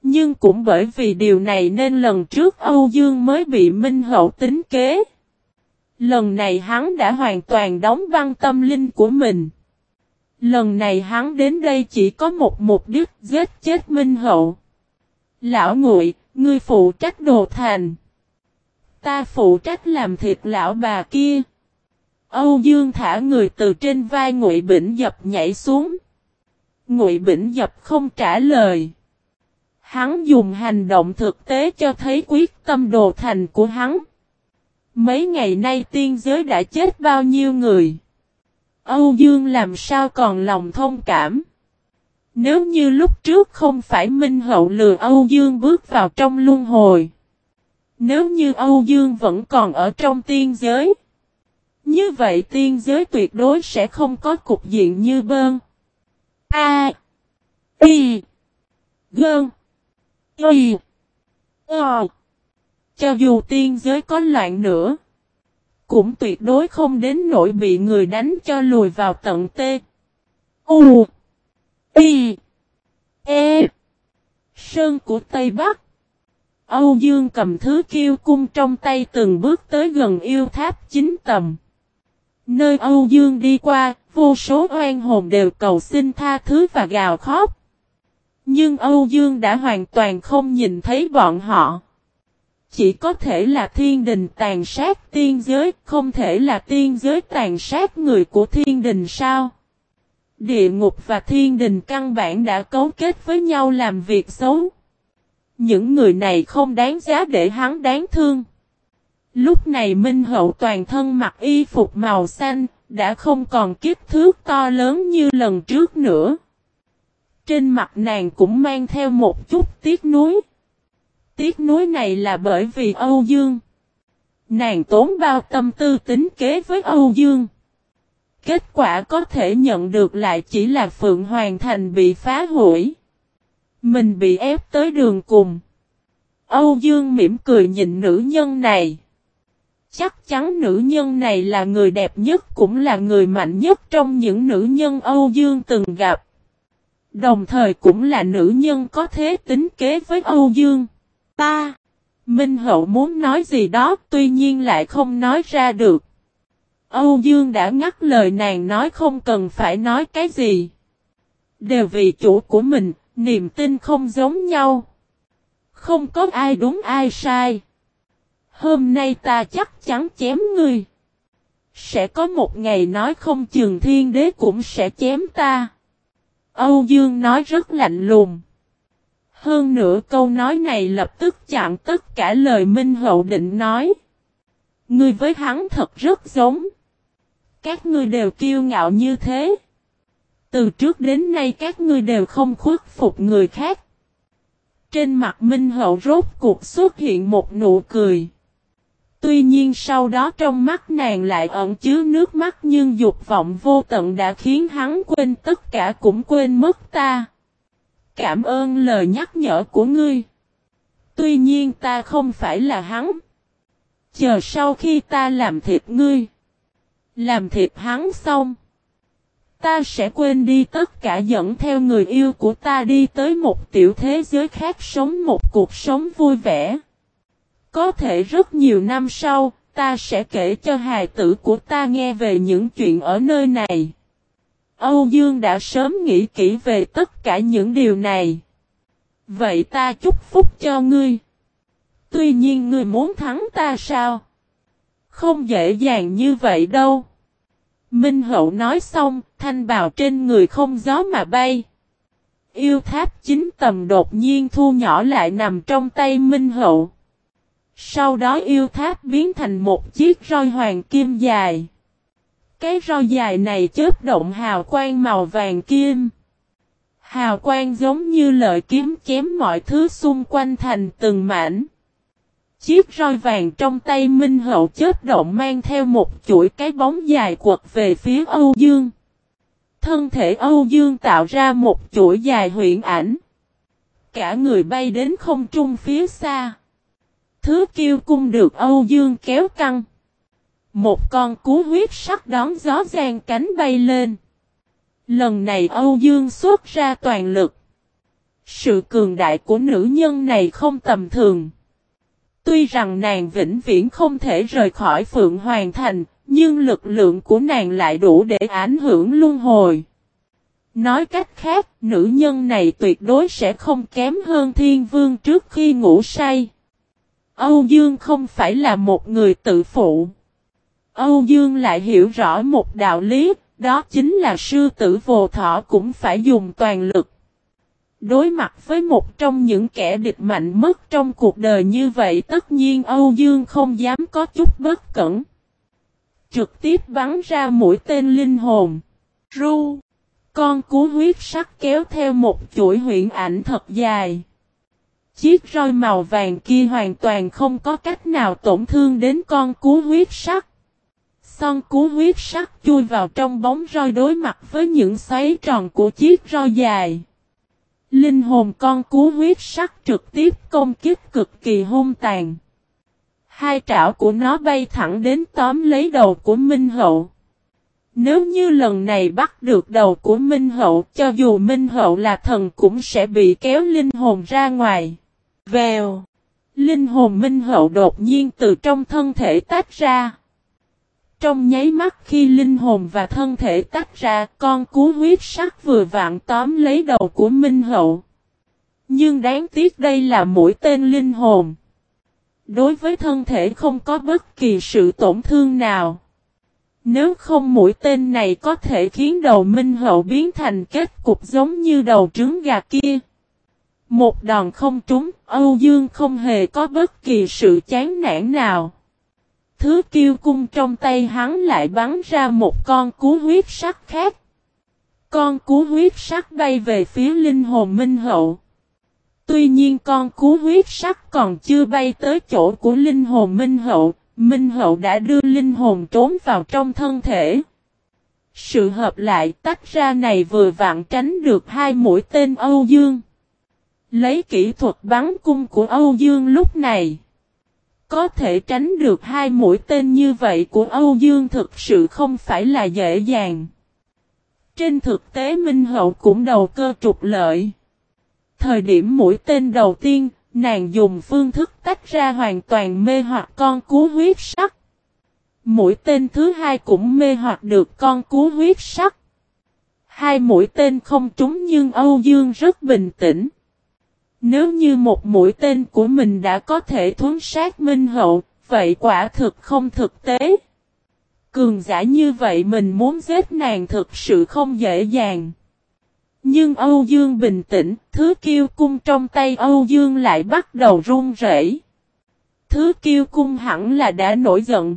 Speaker 1: Nhưng cũng bởi vì điều này nên lần trước Âu Dương mới bị Minh Hậu tính kế. Lần này hắn đã hoàn toàn đóng băng tâm linh của mình. Lần này hắn đến đây chỉ có một mục đích giết chết Minh Hậu. Lão ngụy, ngươi phụ trách đồ thành. Ta phụ trách làm thịt lão bà kia. Âu Dương thả người từ trên vai Ngụy Bỉnh Dập nhảy xuống. Ngụy Bỉnh Dập không trả lời. Hắn dùng hành động thực tế cho thấy quyết tâm đồ thành của hắn. Mấy ngày nay tiên giới đã chết bao nhiêu người. Âu Dương làm sao còn lòng thông cảm. Nếu như lúc trước không phải Minh Hậu lừa Âu Dương bước vào trong luân hồi. Nếu như Âu Dương vẫn còn ở trong tiên giới. Như vậy tiên giới tuyệt đối sẽ không có cục diện như bơn. A. Y. Gơn. Y. O. Cho dù tiên giới có loạn nữa cũng tuyệt đối không đến nỗi bị người đánh cho lùi vào tận tê. U. Y. E. Sơn của Tây Bắc. Âu Dương cầm thứ kiêu cung trong tay từng bước tới gần yêu tháp chính tầm. Nơi Âu Dương đi qua, vô số oan hồn đều cầu xin tha thứ và gào khóc. Nhưng Âu Dương đã hoàn toàn không nhìn thấy bọn họ. Chỉ có thể là thiên đình tàn sát tiên giới, không thể là tiên giới tàn sát người của thiên đình sao? Địa ngục và thiên đình căn bản đã cấu kết với nhau làm việc xấu. Những người này không đáng giá để hắn đáng thương. Lúc này Minh Hậu toàn thân mặc y phục màu xanh, đã không còn kiếp thước to lớn như lần trước nữa. Trên mặt nàng cũng mang theo một chút tiếc nuối. Tiếc nuối này là bởi vì Âu Dương. Nàng tốn bao tâm tư tính kế với Âu Dương. Kết quả có thể nhận được lại chỉ là Phượng Hoàng Thành bị phá hủy. Mình bị ép tới đường cùng. Âu Dương mỉm cười nhìn nữ nhân này. Chắc chắn nữ nhân này là người đẹp nhất cũng là người mạnh nhất trong những nữ nhân Âu Dương từng gặp. Đồng thời cũng là nữ nhân có thế tính kế với Âu Dương. Ta! Minh Hậu muốn nói gì đó tuy nhiên lại không nói ra được. Âu Dương đã ngắt lời nàng nói không cần phải nói cái gì. Đều vì chủ của mình, niềm tin không giống nhau. Không có ai đúng ai sai. Hôm nay ta chắc chắn chém ngươi. Sẽ có một ngày nói không chừng thiên đế cũng sẽ chém ta. Âu Dương nói rất lạnh lùng. Hơn nữa câu nói này lập tức chặn tất cả lời Minh Hậu định nói. Ngươi với hắn thật rất giống. Các ngươi đều kiêu ngạo như thế. Từ trước đến nay các ngươi đều không khuất phục người khác. Trên mặt Minh Hậu rốt cuộc xuất hiện một nụ cười. Tuy nhiên sau đó trong mắt nàng lại ẩn chứa nước mắt nhưng dục vọng vô tận đã khiến hắn quên tất cả cũng quên mất ta. Cảm ơn lời nhắc nhở của ngươi. Tuy nhiên ta không phải là hắn. Chờ sau khi ta làm thịt ngươi. Làm thịt hắn xong. Ta sẽ quên đi tất cả dẫn theo người yêu của ta đi tới một tiểu thế giới khác sống một cuộc sống vui vẻ. Có thể rất nhiều năm sau, ta sẽ kể cho hài tử của ta nghe về những chuyện ở nơi này. Âu Dương đã sớm nghĩ kỹ về tất cả những điều này. Vậy ta chúc phúc cho ngươi. Tuy nhiên ngươi muốn thắng ta sao? Không dễ dàng như vậy đâu. Minh Hậu nói xong, thanh bào trên người không gió mà bay. Yêu tháp chính tầm đột nhiên thu nhỏ lại nằm trong tay Minh Hậu. Sau đó yêu tháp biến thành một chiếc roi hoàng kim dài. Cái roi dài này chớp động hào quang màu vàng kim. Hào quang giống như lợi kiếm chém mọi thứ xung quanh thành từng mảnh. Chiếc roi vàng trong tay Minh Hậu chớp động mang theo một chuỗi cái bóng dài quật về phía Âu Dương. Thân thể Âu Dương tạo ra một chuỗi dài huyện ảnh. Cả người bay đến không trung phía xa. Thứ kiêu cung được Âu Dương kéo căng. Một con cú huyết sắc đón gió giang cánh bay lên. Lần này Âu Dương xuất ra toàn lực. Sự cường đại của nữ nhân này không tầm thường. Tuy rằng nàng vĩnh viễn không thể rời khỏi Phượng Hoàng Thành, nhưng lực lượng của nàng lại đủ để ảnh hưởng luân hồi. Nói cách khác, nữ nhân này tuyệt đối sẽ không kém hơn thiên vương trước khi ngủ say. Âu Dương không phải là một người tự phụ. Âu Dương lại hiểu rõ một đạo lý, đó chính là sư tử vô thọ cũng phải dùng toàn lực. Đối mặt với một trong những kẻ địch mạnh mất trong cuộc đời như vậy tất nhiên Âu Dương không dám có chút bất cẩn. Trực tiếp bắn ra mũi tên linh hồn. Ru. Con cú huyết sắc kéo theo một chuỗi huyện ảnh thật dài. Chiếc roi màu vàng kia hoàn toàn không có cách nào tổn thương đến con cú huyết sắc. Son cú huyết sắc chui vào trong bóng roi đối mặt với những xoáy tròn của chiếc roi dài. Linh hồn con cú huyết sắc trực tiếp công kích cực kỳ hung tàn. Hai trảo của nó bay thẳng đến tóm lấy đầu của Minh Hậu. Nếu như lần này bắt được đầu của Minh Hậu, cho dù Minh Hậu là thần cũng sẽ bị kéo linh hồn ra ngoài. Vèo. Linh hồn Minh Hậu đột nhiên từ trong thân thể tách ra. Trong nháy mắt khi linh hồn và thân thể tách ra, con cú huyết sắc vừa vặn tóm lấy đầu của Minh Hậu. Nhưng đáng tiếc đây là mũi tên linh hồn. Đối với thân thể không có bất kỳ sự tổn thương nào. Nếu không mũi tên này có thể khiến đầu Minh Hậu biến thành kết cục giống như đầu trứng gà kia. Một đòn không trúng, Âu Dương không hề có bất kỳ sự chán nản nào. Thứ kiêu cung trong tay hắn lại bắn ra một con cú huyết sắc khác. Con cú huyết sắc bay về phía linh hồn Minh Hậu. Tuy nhiên con cú huyết sắc còn chưa bay tới chỗ của linh hồn Minh Hậu, Minh Hậu đã đưa linh hồn trốn vào trong thân thể. Sự hợp lại tách ra này vừa vặn tránh được hai mũi tên Âu Dương. Lấy kỹ thuật bắn cung của Âu Dương lúc này. Có thể tránh được hai mũi tên như vậy của Âu Dương thực sự không phải là dễ dàng. Trên thực tế Minh Hậu cũng đầu cơ trục lợi. Thời điểm mũi tên đầu tiên, nàng dùng phương thức tách ra hoàn toàn mê hoặc con cú huyết sắc. Mũi tên thứ hai cũng mê hoặc được con cú huyết sắc. Hai mũi tên không trúng nhưng Âu Dương rất bình tĩnh. Nếu như một mũi tên của mình đã có thể thuấn sát Minh Hậu, vậy quả thực không thực tế. Cường giả như vậy mình muốn giết nàng thực sự không dễ dàng. Nhưng Âu Dương bình tĩnh, thứ kiêu cung trong tay Âu Dương lại bắt đầu run rẩy. Thứ kiêu cung hẳn là đã nổi giận.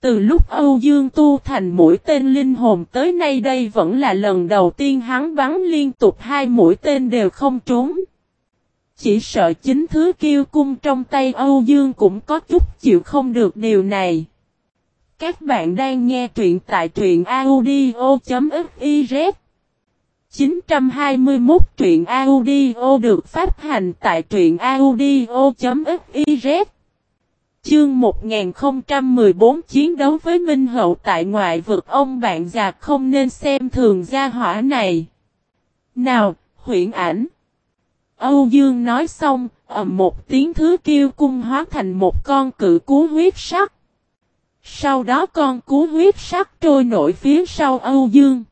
Speaker 1: Từ lúc Âu Dương tu thành mũi tên linh hồn tới nay đây vẫn là lần đầu tiên hắn bắn liên tục hai mũi tên đều không trúng. Chỉ sợ chính thứ kiêu cung trong tay Âu Dương cũng có chút chịu không được điều này. Các bạn đang nghe truyện tại truyện audio.fiz 921 truyện audio được phát hành tại truyện audio.fiz Chương 1014 chiến đấu với Minh Hậu tại ngoại vực ông bạn già không nên xem thường gia hỏa này. Nào, huyện ảnh. Âu Dương nói xong, ầm một tiếng thứ kêu cung hóa thành một con cự cú huyết sắc. Sau đó con cú huyết sắc trôi nổi phía sau Âu Dương.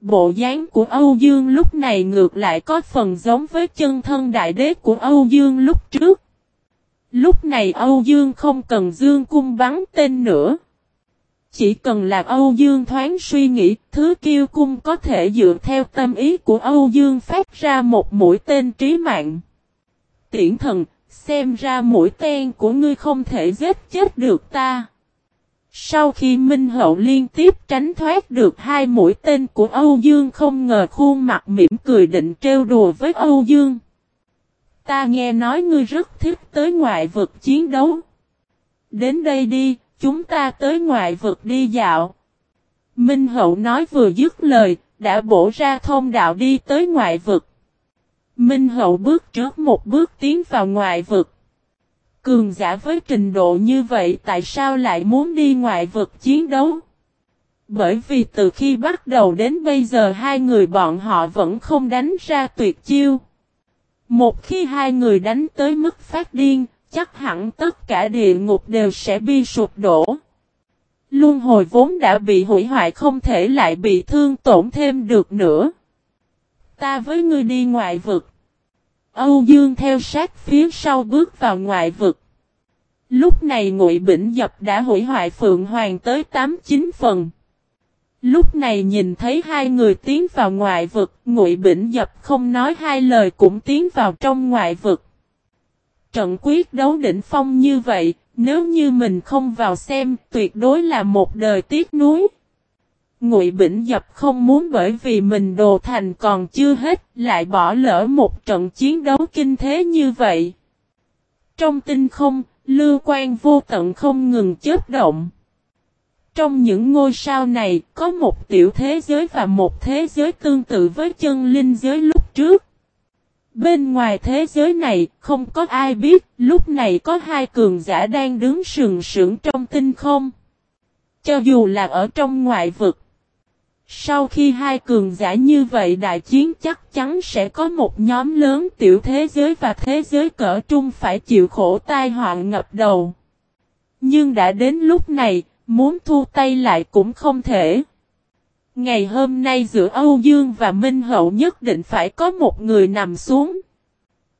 Speaker 1: Bộ dáng của Âu Dương lúc này ngược lại có phần giống với chân thân đại đế của Âu Dương lúc trước. Lúc này Âu Dương không cần Dương cung bắn tên nữa. Chỉ cần là Âu Dương thoáng suy nghĩ, thứ kiêu cung có thể dựa theo tâm ý của Âu Dương phát ra một mũi tên trí mạng. Tiễn thần, xem ra mũi tên của ngươi không thể giết chết được ta. Sau khi Minh Hậu liên tiếp tránh thoát được hai mũi tên của Âu Dương không ngờ khuôn mặt mỉm cười định trêu đùa với Âu Dương. Ta nghe nói ngươi rất thích tới ngoại vực chiến đấu. Đến đây đi, chúng ta tới ngoại vực đi dạo. Minh Hậu nói vừa dứt lời, đã bổ ra thông đạo đi tới ngoại vực. Minh Hậu bước trước một bước tiến vào ngoại vực. Cường giả với trình độ như vậy tại sao lại muốn đi ngoại vực chiến đấu? Bởi vì từ khi bắt đầu đến bây giờ hai người bọn họ vẫn không đánh ra tuyệt chiêu. Một khi hai người đánh tới mức phát điên, chắc hẳn tất cả địa ngục đều sẽ bi sụp đổ. Luân hồi vốn đã bị hủy hoại không thể lại bị thương tổn thêm được nữa. Ta với ngươi đi ngoại vực. Âu Dương theo sát phía sau bước vào ngoại vực. Lúc này Ngụy Bỉnh Dập đã hủy hoại Phượng Hoàng tới 8-9 phần. Lúc này nhìn thấy hai người tiến vào ngoại vực, Ngụy Bỉnh Dập không nói hai lời cũng tiến vào trong ngoại vực. Trận quyết đấu đỉnh phong như vậy, nếu như mình không vào xem, tuyệt đối là một đời tiếc nuối. Ngụy Bỉnh Dập không muốn bởi vì mình đồ thành còn chưa hết, lại bỏ lỡ một trận chiến đấu kinh thế như vậy. Trong tinh không, lưu quan vô tận không ngừng chớp động. Trong những ngôi sao này, có một tiểu thế giới và một thế giới tương tự với chân linh giới lúc trước. Bên ngoài thế giới này, không có ai biết, lúc này có hai cường giả đang đứng sừng sững trong tinh không. Cho dù là ở trong ngoại vực. Sau khi hai cường giả như vậy đại chiến chắc chắn sẽ có một nhóm lớn tiểu thế giới và thế giới cỡ trung phải chịu khổ tai họa ngập đầu. Nhưng đã đến lúc này, muốn thu tay lại cũng không thể. Ngày hôm nay giữa Âu Dương và Minh Hậu nhất định phải có một người nằm xuống.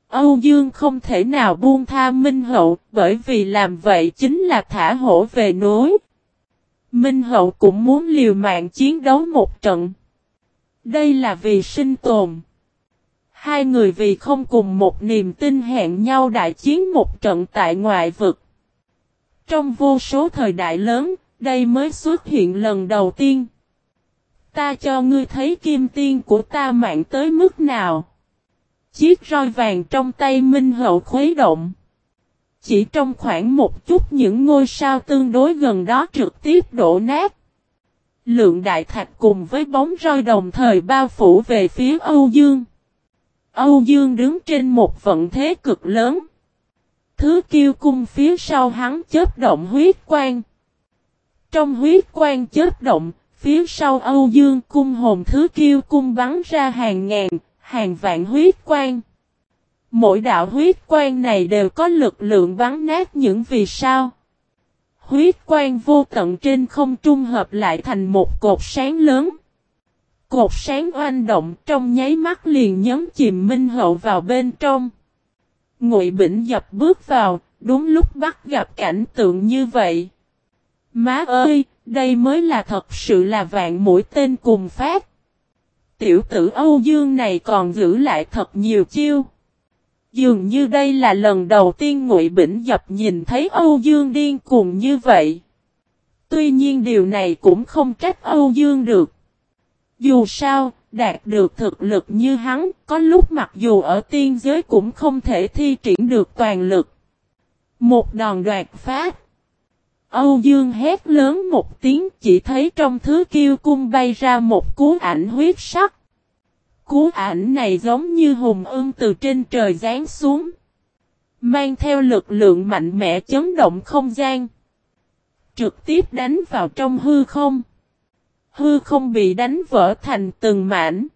Speaker 1: Âu Dương không thể nào buông tha Minh Hậu bởi vì làm vậy chính là thả hổ về núi. Minh Hậu cũng muốn liều mạng chiến đấu một trận. Đây là vì sinh tồn. Hai người vì không cùng một niềm tin hẹn nhau đại chiến một trận tại ngoại vực. Trong vô số thời đại lớn, đây mới xuất hiện lần đầu tiên. Ta cho ngươi thấy kim tiên của ta mạnh tới mức nào. Chiếc roi vàng trong tay Minh Hậu khuấy động. Chỉ trong khoảng một chút những ngôi sao tương đối gần đó trực tiếp đổ nát. Lượng đại thạch cùng với bóng roi đồng thời bao phủ về phía Âu Dương. Âu Dương đứng trên một vận thế cực lớn. Thứ kiêu cung phía sau hắn chớp động huyết quang. Trong huyết quang chớp động, phía sau Âu Dương cung hồn thứ kiêu cung bắn ra hàng ngàn, hàng vạn huyết quang. Mỗi đạo huyết quang này đều có lực lượng bắn nát những vì sao. Huyết quang vô tận trên không trung hợp lại thành một cột sáng lớn. Cột sáng oanh động trong nháy mắt liền nhấn chìm Minh Hậu vào bên trong. Ngụy Bỉnh dập bước vào, Đúng lúc bắt gặp cảnh tượng như vậy. Má ơi, đây mới là thật sự là vạn mũi tên cùng phát. Tiểu tử Âu Dương này còn giữ lại thật nhiều chiêu. Dường như đây là lần đầu tiên Ngụy Bỉnh Dập nhìn thấy Âu Dương điên cuồng như vậy. Tuy nhiên điều này cũng không trách Âu Dương được. Dù sao, đạt được thực lực như hắn, có lúc mặc dù ở tiên giới cũng không thể thi triển được toàn lực. Một đòn đoạt phát. Âu Dương hét lớn một tiếng, chỉ thấy trong thứ kiêu cung bay ra một cú ảnh huyết sắc. Cú ảnh này giống như hùng ưng từ trên trời giáng xuống. Mang theo lực lượng mạnh mẽ chấn động không gian. Trực tiếp đánh vào trong hư không. Hư không bị đánh vỡ thành từng mảnh.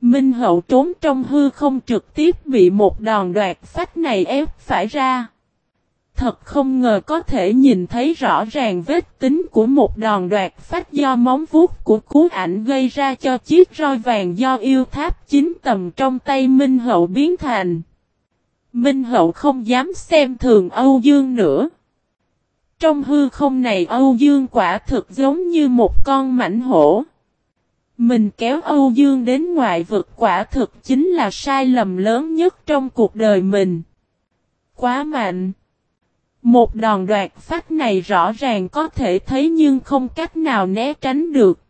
Speaker 1: Minh hậu trốn trong hư không trực tiếp bị một đòn đoạt phách này ép phải ra. Thật không ngờ có thể nhìn thấy rõ ràng vết tính của một đòn đoạt phát do móng vuốt của cú ảnh gây ra cho chiếc roi vàng do yêu tháp chính tầm trong tay Minh Hậu biến thành. Minh Hậu không dám xem thường Âu Dương nữa. Trong hư không này Âu Dương quả thực giống như một con mảnh hổ. Mình kéo Âu Dương đến ngoại vực quả thực chính là sai lầm lớn nhất trong cuộc đời mình. Quá mạnh. Một đòn đoạt phát này rõ ràng có thể thấy nhưng không cách nào né tránh được.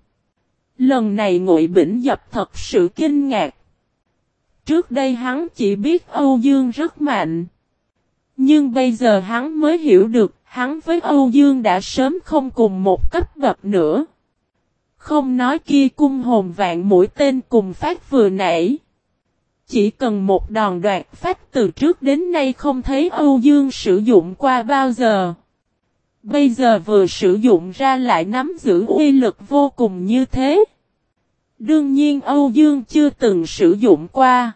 Speaker 1: Lần này ngụy bỉnh dập thật sự kinh ngạc. Trước đây hắn chỉ biết Âu Dương rất mạnh. Nhưng bây giờ hắn mới hiểu được, hắn với Âu Dương đã sớm không cùng một cấp bậc nữa. Không nói kia cung hồn vạn mũi tên cùng phát vừa nãy. Chỉ cần một đòn đoạt phách từ trước đến nay không thấy Âu Dương sử dụng qua bao giờ. Bây giờ vừa sử dụng ra lại nắm giữ uy lực vô cùng như thế. Đương nhiên Âu Dương chưa từng sử dụng qua.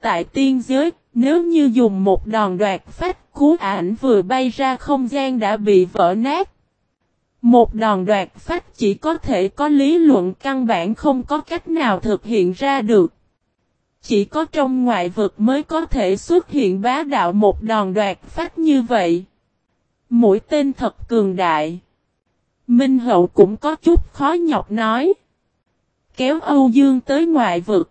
Speaker 1: Tại tiên giới, nếu như dùng một đòn đoạt phách, cú ảnh vừa bay ra không gian đã bị vỡ nát. Một đòn đoạt phách chỉ có thể có lý luận căn bản không có cách nào thực hiện ra được. Chỉ có trong ngoại vực mới có thể xuất hiện bá đạo một đòn đoạt phát như vậy. Mũi tên thật cường đại. Minh Hậu cũng có chút khó nhọc nói. Kéo Âu Dương tới ngoại vực.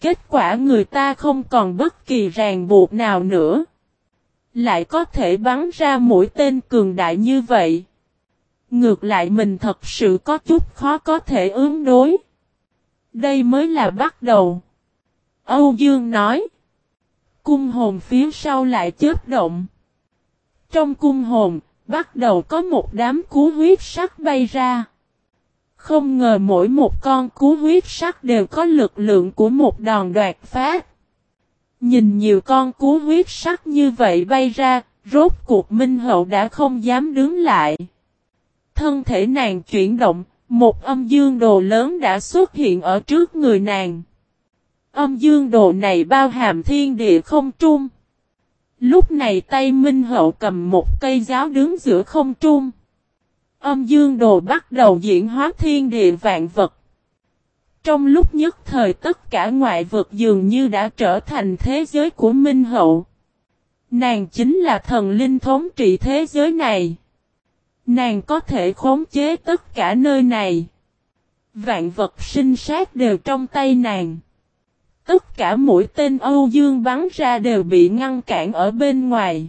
Speaker 1: Kết quả người ta không còn bất kỳ ràng buộc nào nữa. Lại có thể bắn ra mũi tên cường đại như vậy. Ngược lại mình thật sự có chút khó có thể ứng đối. Đây mới là bắt đầu. Âu Dương nói. Cung hồn phía sau lại chớp động. Trong cung hồn, bắt đầu có một đám cú huyết sắc bay ra. Không ngờ mỗi một con cú huyết sắc đều có lực lượng của một đòn đoạt phát. Nhìn nhiều con cú huyết sắc như vậy bay ra, rốt cuộc Minh Hậu đã không dám đứng lại. Thân thể nàng chuyển động, một âm dương đồ lớn đã xuất hiện ở trước người nàng. Âm dương đồ này bao hàm thiên địa không trung. Lúc này tay Minh Hậu cầm một cây giáo đứng giữa không trung. Âm dương đồ bắt đầu diễn hóa thiên địa vạn vật. Trong lúc nhất thời tất cả ngoại vực dường như đã trở thành thế giới của Minh Hậu. Nàng chính là thần linh thống trị thế giới này. Nàng có thể khống chế tất cả nơi này. Vạn vật sinh sát đều trong tay nàng. Tất cả mũi tên Âu Dương bắn ra đều bị ngăn cản ở bên ngoài.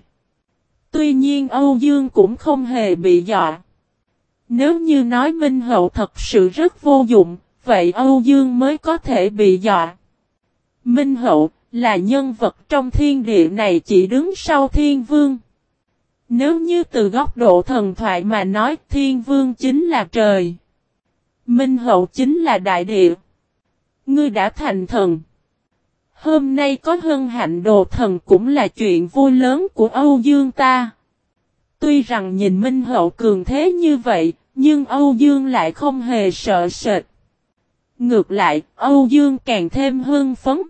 Speaker 1: Tuy nhiên Âu Dương cũng không hề bị dọa. Nếu như nói Minh Hậu thật sự rất vô dụng, vậy Âu Dương mới có thể bị dọa. Minh Hậu là nhân vật trong thiên địa này chỉ đứng sau thiên vương. Nếu như từ góc độ thần thoại mà nói thiên vương chính là trời. Minh Hậu chính là đại địa. Ngươi đã thành thần. Hôm nay có hân hạnh đồ thần cũng là chuyện vui lớn của Âu Dương ta. Tuy rằng nhìn Minh Hậu cường thế như vậy, nhưng Âu Dương lại không hề sợ sệt. Ngược lại, Âu Dương càng thêm hưng phấn.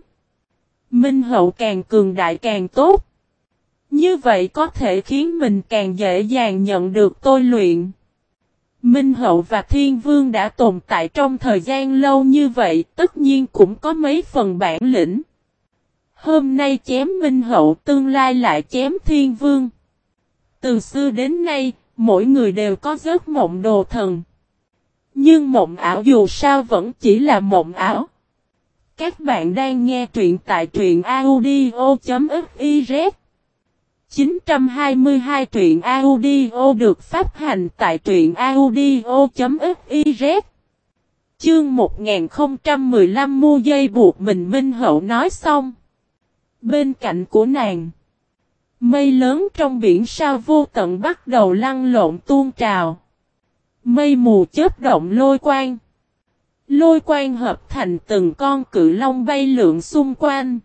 Speaker 1: Minh Hậu càng cường đại càng tốt. Như vậy có thể khiến mình càng dễ dàng nhận được tôi luyện. Minh Hậu và Thiên Vương đã tồn tại trong thời gian lâu như vậy, tất nhiên cũng có mấy phần bản lĩnh. Hôm nay chém Minh Hậu tương lai lại chém Thiên Vương. Từ xưa đến nay, mỗi người đều có giấc mộng đồ thần. Nhưng mộng ảo dù sao vẫn chỉ là mộng ảo. Các bạn đang nghe truyện tại truyện audio.fiz 922 truyện audio được phát hành tại truyện audio.fiz Chương 1015 mua dây buộc mình Minh Hậu nói xong. Bên cạnh của nàng, mây lớn trong biển sao vô tận bắt đầu lăn lộn tuôn trào. Mây mù chớp động lôi quang. Lôi quang hợp thành từng con cự long bay lượn xung quanh.